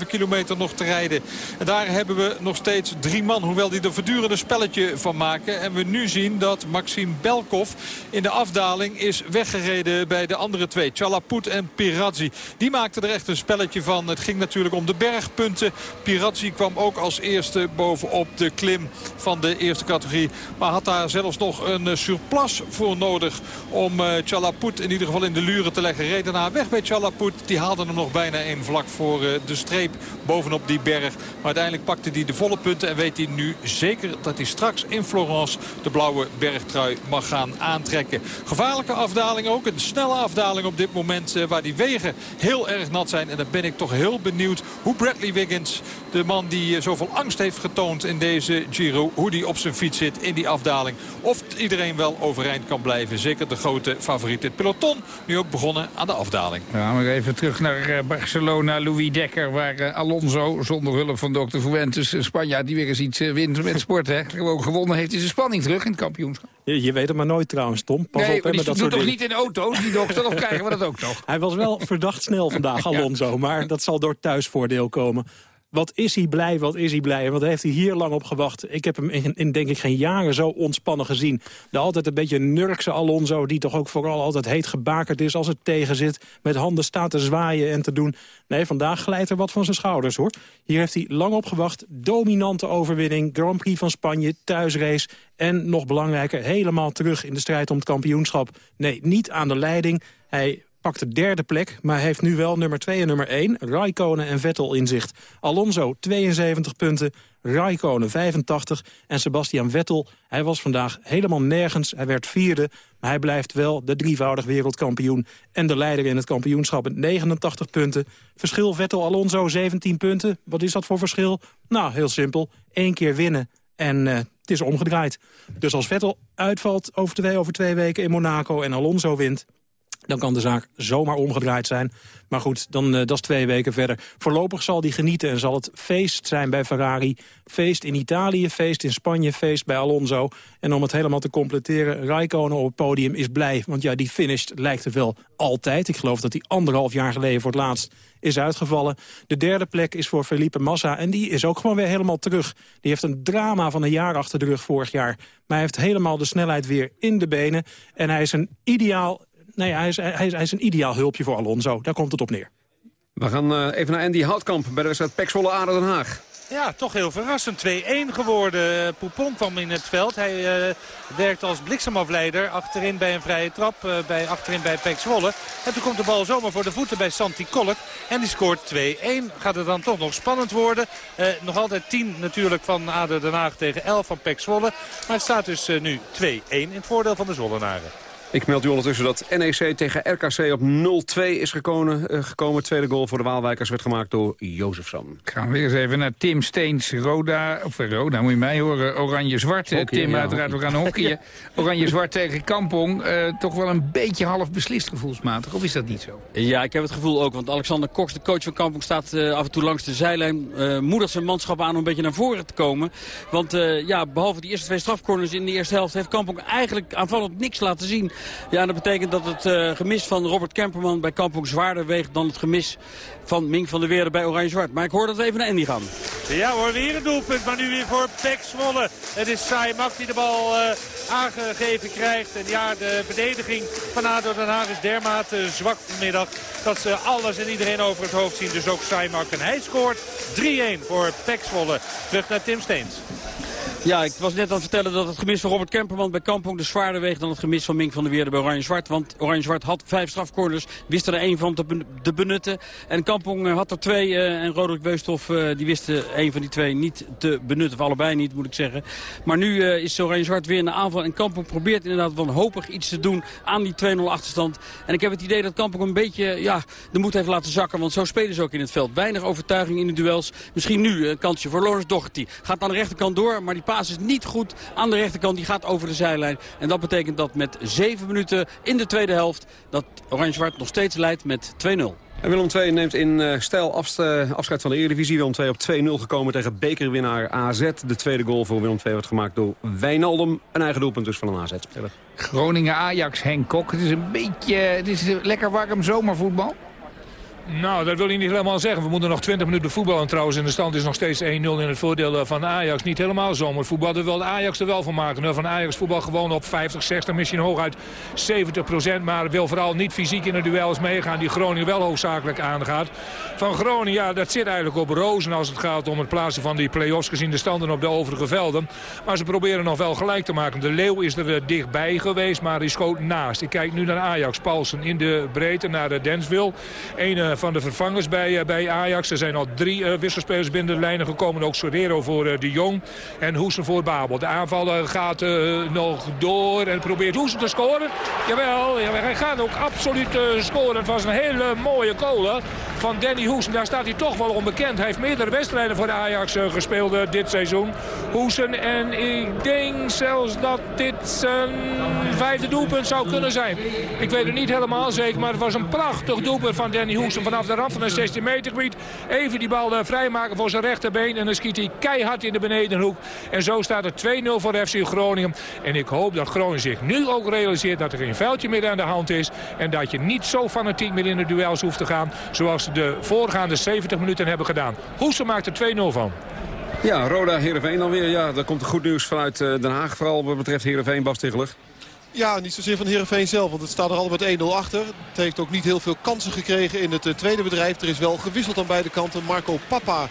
56,5 kilometer nog te rijden. En daar hebben we nog steeds drie man. Hoewel die er voortdurend een spelletje van maken. En we nu zien dat Maxime Belkov in de afdaling is weggereden bij de andere twee. Chalaput en Pirazzi. Die maakten er echt een spelletje van. Het ging natuurlijk om de bergpunten. Pirazzi kwam ook als eerste bovenop de klim van de eerste categorie. Maar had daar zelfs nog een surplus voor nodig om Chalaput in ieder geval in de luren te leggen. Reden naar weg bij Chalaput. Die haalde hem nog bijna één vlak voor uh, de streep bovenop die berg. Maar uiteindelijk pakte hij de volle punten en weet hij nu zeker dat hij straks in Florence de blauwe bergtrui mag gaan aantrekken. Gevaarlijke afdaling ook. Een snelle afdaling op dit moment uh, waar die wegen heel erg nat zijn. En dan ben ik toch heel benieuwd hoe Bradley Wiggins, de man die uh, zoveel angst heeft getoond in deze Giro, hoe die op zijn fiets zit in die afdaling. Of iedereen wel overeind kan blijven. Zeker de grote favoriet. Het peloton nu ook begonnen aan de afdaling. Ja, maar even terug naar Barcelona. Louis Dekker, waar Alonso zonder hulp van dokter Fuentes, Spanjaard, die weer eens iets wint met sport. Hè. Gewoon gewonnen heeft hij zijn spanning terug in het kampioenschap. Je, je weet het maar nooit trouwens, Tom. Pas nee, op, hè, die dat doet toch niet in auto's, die dokter? Of krijgen we dat ook nog? Hij was wel verdacht snel vandaag, Alonso. Maar dat zal door thuisvoordeel komen. Wat is hij blij, wat is hij blij. En wat heeft hij hier lang op gewacht. Ik heb hem in, in, denk ik geen jaren zo ontspannen gezien. De altijd een beetje nurkse Alonso, die toch ook vooral altijd heet gebakerd is als het tegen zit. Met handen staat te zwaaien en te doen. Nee, vandaag glijdt er wat van zijn schouders hoor. Hier heeft hij lang op gewacht. Dominante overwinning, Grand Prix van Spanje, thuisrace. En nog belangrijker, helemaal terug in de strijd om het kampioenschap. Nee, niet aan de leiding. Hij pakt de derde plek, maar heeft nu wel nummer 2 en nummer 1... Raikkonen en Vettel in zicht. Alonso 72 punten, Raikkonen 85 en Sebastian Vettel... hij was vandaag helemaal nergens, hij werd vierde... maar hij blijft wel de drievoudig wereldkampioen... en de leider in het kampioenschap met 89 punten. Verschil Vettel-Alonso 17 punten, wat is dat voor verschil? Nou, heel simpel, Eén keer winnen en uh, het is omgedraaid. Dus als Vettel uitvalt over twee, over twee weken in Monaco en Alonso wint dan kan de zaak zomaar omgedraaid zijn. Maar goed, dan, uh, dat is twee weken verder. Voorlopig zal hij genieten en zal het feest zijn bij Ferrari. Feest in Italië, feest in Spanje, feest bij Alonso. En om het helemaal te completeren, Raikkonen op het podium is blij. Want ja, die finished lijkt er wel altijd. Ik geloof dat hij anderhalf jaar geleden voor het laatst is uitgevallen. De derde plek is voor Felipe Massa en die is ook gewoon weer helemaal terug. Die heeft een drama van een jaar achter de rug vorig jaar. Maar hij heeft helemaal de snelheid weer in de benen. En hij is een ideaal hij is, hij, is, hij is een ideaal hulpje voor Alonso. Daar komt het op neer. We gaan uh, even naar Andy Houtkamp bij de wedstrijd Pek Zwolle Aden Den Haag. Ja, toch heel verrassend. 2-1 geworden. Poupon kwam in het veld. Hij uh, werkt als bliksemafleider achterin bij een vrije trap. Uh, bij, achterin bij Pek Zwolle. En toen komt de bal zomaar voor de voeten bij Santi Kolk. En die scoort 2-1. Gaat het dan toch nog spannend worden. Uh, nog altijd 10 natuurlijk van Ader Den Haag tegen 11 van Pek Zwolle. Maar het staat dus nu 2-1 in het voordeel van de Zwollenaren. Ik meld u ondertussen dat NEC tegen RKC op 0-2 is gekomen. Uh, gekomen. Tweede goal voor de Waalwijkers werd gemaakt door Jozefson. Ik ga weer eens even naar Tim Steens. Roda, of Roda moet je mij horen, Oranje-Zwart. Tim ja, uiteraard, we gaan hockeyen. Oranje-Zwart tegen Kampong. Uh, toch wel een beetje half beslist gevoelsmatig, of is dat niet zo? Ja, ik heb het gevoel ook, want Alexander Koks, de coach van Kampong... staat uh, af en toe langs de zijlijn, moedigt zijn manschap aan om een beetje naar voren te komen. Want ja, behalve die eerste twee strafcorners in de eerste helft... heeft Kampong eigenlijk aanvallend niks laten zien. Ja, dat betekent dat het uh, gemis van Robert Kemperman bij Kampong zwaarder weegt dan het gemis van Mink van der Weerde bij Oranje-Zwart. Maar ik hoor dat even naar Andy gaan. Ja hoor, weer een doelpunt, maar nu weer voor Pek Zwolle. Het is Saimak die de bal uh, aangegeven krijgt. En ja, de verdediging van ADO Den Haag is dermate zwak vanmiddag... dat ze alles en iedereen over het hoofd zien. Dus ook Saimak. En hij scoort 3-1 voor Pek Zwolle. Terug naar Tim Steens. Ja, ik was net aan het vertellen dat het gemis van Robert Kemperman bij Kampong de zwaarder weegt dan het gemis van Mink van der Weerde bij Oranje-Zwart. Want Oranje-Zwart had vijf strafcorners, wist er één van te, benutten. En Kampong eh, had er twee uh, en Roderick Beusthof uh, die wist één van die twee niet te benutten. Of allebei niet, moet ik zeggen. Maar nu is Oranje-Zwart weer in de aanval en Kampong probeert inderdaad wanhopig iets te doen aan die 2-0 achterstand. En ik heb het idee dat Kampong een beetje ja, de moed heeft laten zakken, want zo spelen ze ook in het veld. Weinig overtuiging in de duels. Misschien nu een kansje voor Loris Doherty. Gaat aan de rechterkant door, maar die paas is niet goed aan de rechterkant. Die gaat over de zijlijn. En dat betekent dat met 7 minuten in de tweede helft... dat Oranje-Zwart nog steeds leidt met 2-0. En Willem II neemt in uh, stijl afscheid van de Eredivisie. Willem II op 2-0 gekomen tegen bekerwinnaar AZ. De tweede goal voor Willem II werd gemaakt door Wijnaldum. Een eigen doelpunt dus van een AZ-speler. Groningen-Ajax, Henk Kok. Het is een beetje het is lekker warm zomervoetbal. Nou, dat wil ik niet helemaal zeggen. We moeten nog 20 minuten voetballen trouwens. En de stand is nog steeds 1-0 in het voordeel eh, van Ajax. Niet helemaal zomervoetbal. Dat wil Ajax er wel van maken. Van Ajax voetbal gewoon op 50, 60, misschien hooguit 70 procent. Maar wil vooral niet fysiek in de duels meegaan. Die Groningen wel hoofdzakelijk aangaat. Van Groningen, ja, dat zit eigenlijk op rozen als het gaat om het plaatsen van die play-offs. Gezien de standen op de overige velden. Maar ze proberen nog wel gelijk te maken. De Leeuw is er eh, dichtbij geweest, maar die schoot naast. Ik kijk nu naar Ajax. Paulsen in de breedte naar de Denswil. Een van de vervangers bij, eh, bij Ajax. Er zijn al drie uh, wisselspelers binnen de lijnen gekomen. Ook Sorero voor de Jong en Hoesen voor Babel. De aanvaller gaat nog door en probeert Hoesen te scoren. Jawel, hij gaat ook absoluut scoren. Het was een hele mooie goal van Danny Hoesen. Daar staat hij toch wel onbekend. Hij heeft meerdere wedstrijden voor de Ajax gespeeld dit seizoen. Hoesen en ik denk zelfs dat dit zijn vijfde doelpunt zou kunnen zijn. Ik weet het niet helemaal zeker, maar het was een prachtig doelpunt van Danny Hoesen vanaf de rand van een 16 meter gebied. Even die bal uh, vrijmaken voor zijn rechterbeen. En dan schiet hij keihard in de benedenhoek. En zo staat het 2-0 voor FC Groningen. En ik hoop dat Groningen zich nu ook realiseert dat er geen vuiltje meer aan de hand is. En dat je niet zo fanatiek meer in de duels hoeft te gaan. Zoals de voorgaande 70 minuten hebben gedaan. Hoesen maakt er 2-0 van. Ja, Roda Heerenveen dan weer. Ja, daar komt goed nieuws vanuit eh, Den Haag. Vooral wat betreft Heerenveen, Bas. Ja, niet zozeer van Heerenveen zelf, want het staat er al met 1-0 achter. Het heeft ook niet heel veel kansen gekregen in het eh, tweede bedrijf. Er is wel gewisseld aan beide kanten. Marco Papa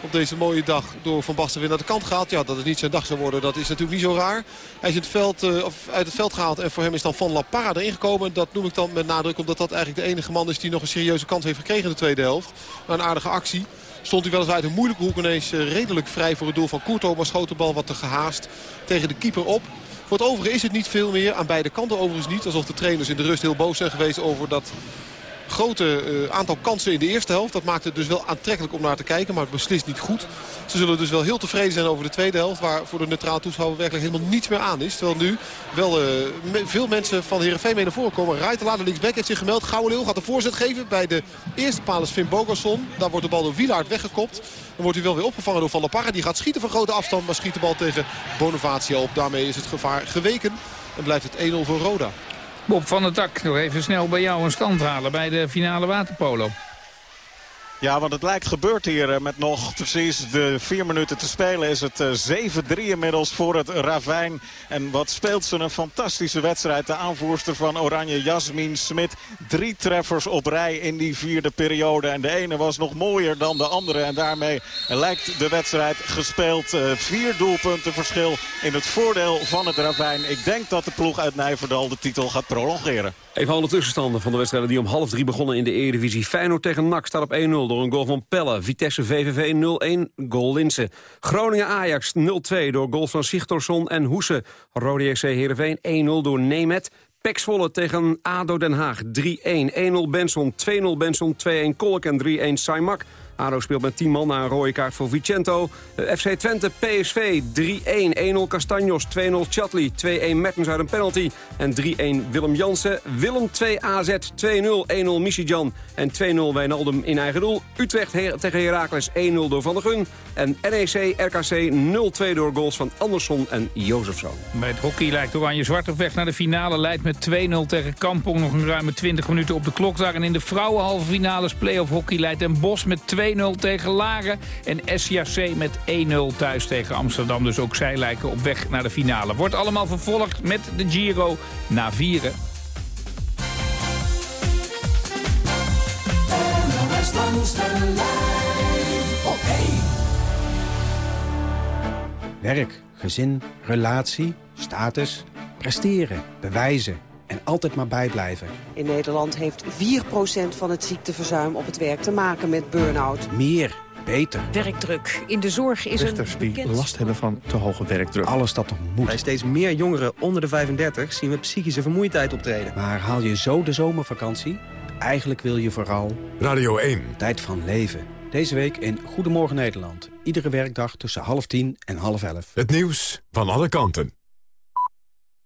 op deze mooie dag door Van Basten weer naar de kant gehaald. Ja, dat het niet zijn dag zou worden, dat is natuurlijk niet zo raar. Hij is het veld, uh, of uit het veld gehaald en voor hem is dan Van La Parra erin gekomen. Dat noem ik dan met nadruk omdat dat eigenlijk de enige man is die nog een serieuze kans heeft gekregen in de tweede helft. een aardige actie. Stond hij wel uit een moeilijke hoek ineens uh, redelijk vrij voor het doel van Courto. Maar schoot de bal wat te gehaast tegen de keeper op. Voor het overige is het niet veel meer. Aan beide kanten overigens niet. Alsof de trainers in de rust heel boos zijn geweest over dat grote uh, aantal kansen in de eerste helft. Dat maakt het dus wel aantrekkelijk om naar te kijken, maar het beslist niet goed. Ze zullen dus wel heel tevreden zijn over de tweede helft... waar voor de neutraal toeschouwer werkelijk helemaal niets meer aan is. Terwijl nu wel uh, veel mensen van Heerenveen mee naar voren komen. Rijtela, de linksback, heeft zich gemeld. Gouwenleeuw gaat de voorzet geven bij de eerste paal is Finn Bogerson. Daar wordt de bal door Wielaard weggekopt. Dan wordt hij wel weer opgevangen door Van der Parra. Die gaat schieten van grote afstand, maar schiet de bal tegen Bonavacia op. Daarmee is het gevaar geweken en blijft het 1-0 voor Roda. Bob van der Tak, nog even snel bij jou een stand halen bij de finale waterpolo. Ja, want het lijkt gebeurd hier eh, met nog precies de vier minuten te spelen. Is het 7-3 eh, inmiddels voor het Ravijn. En wat speelt ze een fantastische wedstrijd. De aanvoerster van Oranje, Jasmin Smit. Drie treffers op rij in die vierde periode. En de ene was nog mooier dan de andere. En daarmee lijkt de wedstrijd gespeeld. Eh, vier doelpunten verschil in het voordeel van het Ravijn. Ik denk dat de ploeg uit Nijverdal de titel gaat prolongeren. Even alle tussenstanden van de wedstrijden die om half drie begonnen in de Eredivisie. Feyenoord tegen NAC staat op 1-0 door een goal van Pelle. Vitesse VVV 0-1, goal Linse. Groningen Ajax 0-2 door goals van Sigtorsson en Hoese. Rode JC Heerenveen 1-0 door Nemet. Pek Zwolle tegen ADO Den Haag 3-1. 1-0 Benson, 2-0 Benson, 2-1 Kolk en 3-1 Saimak. ADO speelt met 10 man na een rode kaart voor Vicento. Eh, FC Twente, PSV 3-1. 1-0 Castanjos, 2-0 Chatley, 2-1 Mertens uit een penalty. En 3-1 Willem Jansen. Willem 2 AZ, 2-0. 1-0 Michijan en 2-0 Wijnaldum in eigen doel. Utrecht tegen Heracles 1-0 door Van der Gun. En NEC RKC 0-2 door goals van Andersson en Jozefzoon. Bij het hockey lijkt Oranje-Zwart op weg naar de finale. Leidt met 2-0 tegen Kampong. Nog een ruime 20 minuten op de klok daar. En in de vrouwenhalve finales play-off hockey leidt Den Bos met 2 2-0 tegen Laren. En SJC met 1-0 thuis tegen Amsterdam. Dus ook zij lijken op weg naar de finale. Wordt allemaal vervolgd met de Giro na vieren. Werk, gezin, relatie, status, presteren, bewijzen en altijd maar bijblijven. In Nederland heeft 4% van het ziekteverzuim op het werk te maken met burn-out. Meer, beter. Werkdruk. In de zorg is Richters een die bekend... last hebben van te hoge werkdruk. Alles dat nog moet. Bij steeds meer jongeren onder de 35 zien we psychische vermoeidheid optreden. Maar haal je zo de zomervakantie? Eigenlijk wil je vooral... Radio 1. Tijd van leven. Deze week in Goedemorgen Nederland. Iedere werkdag tussen half tien en half elf. Het nieuws van alle kanten.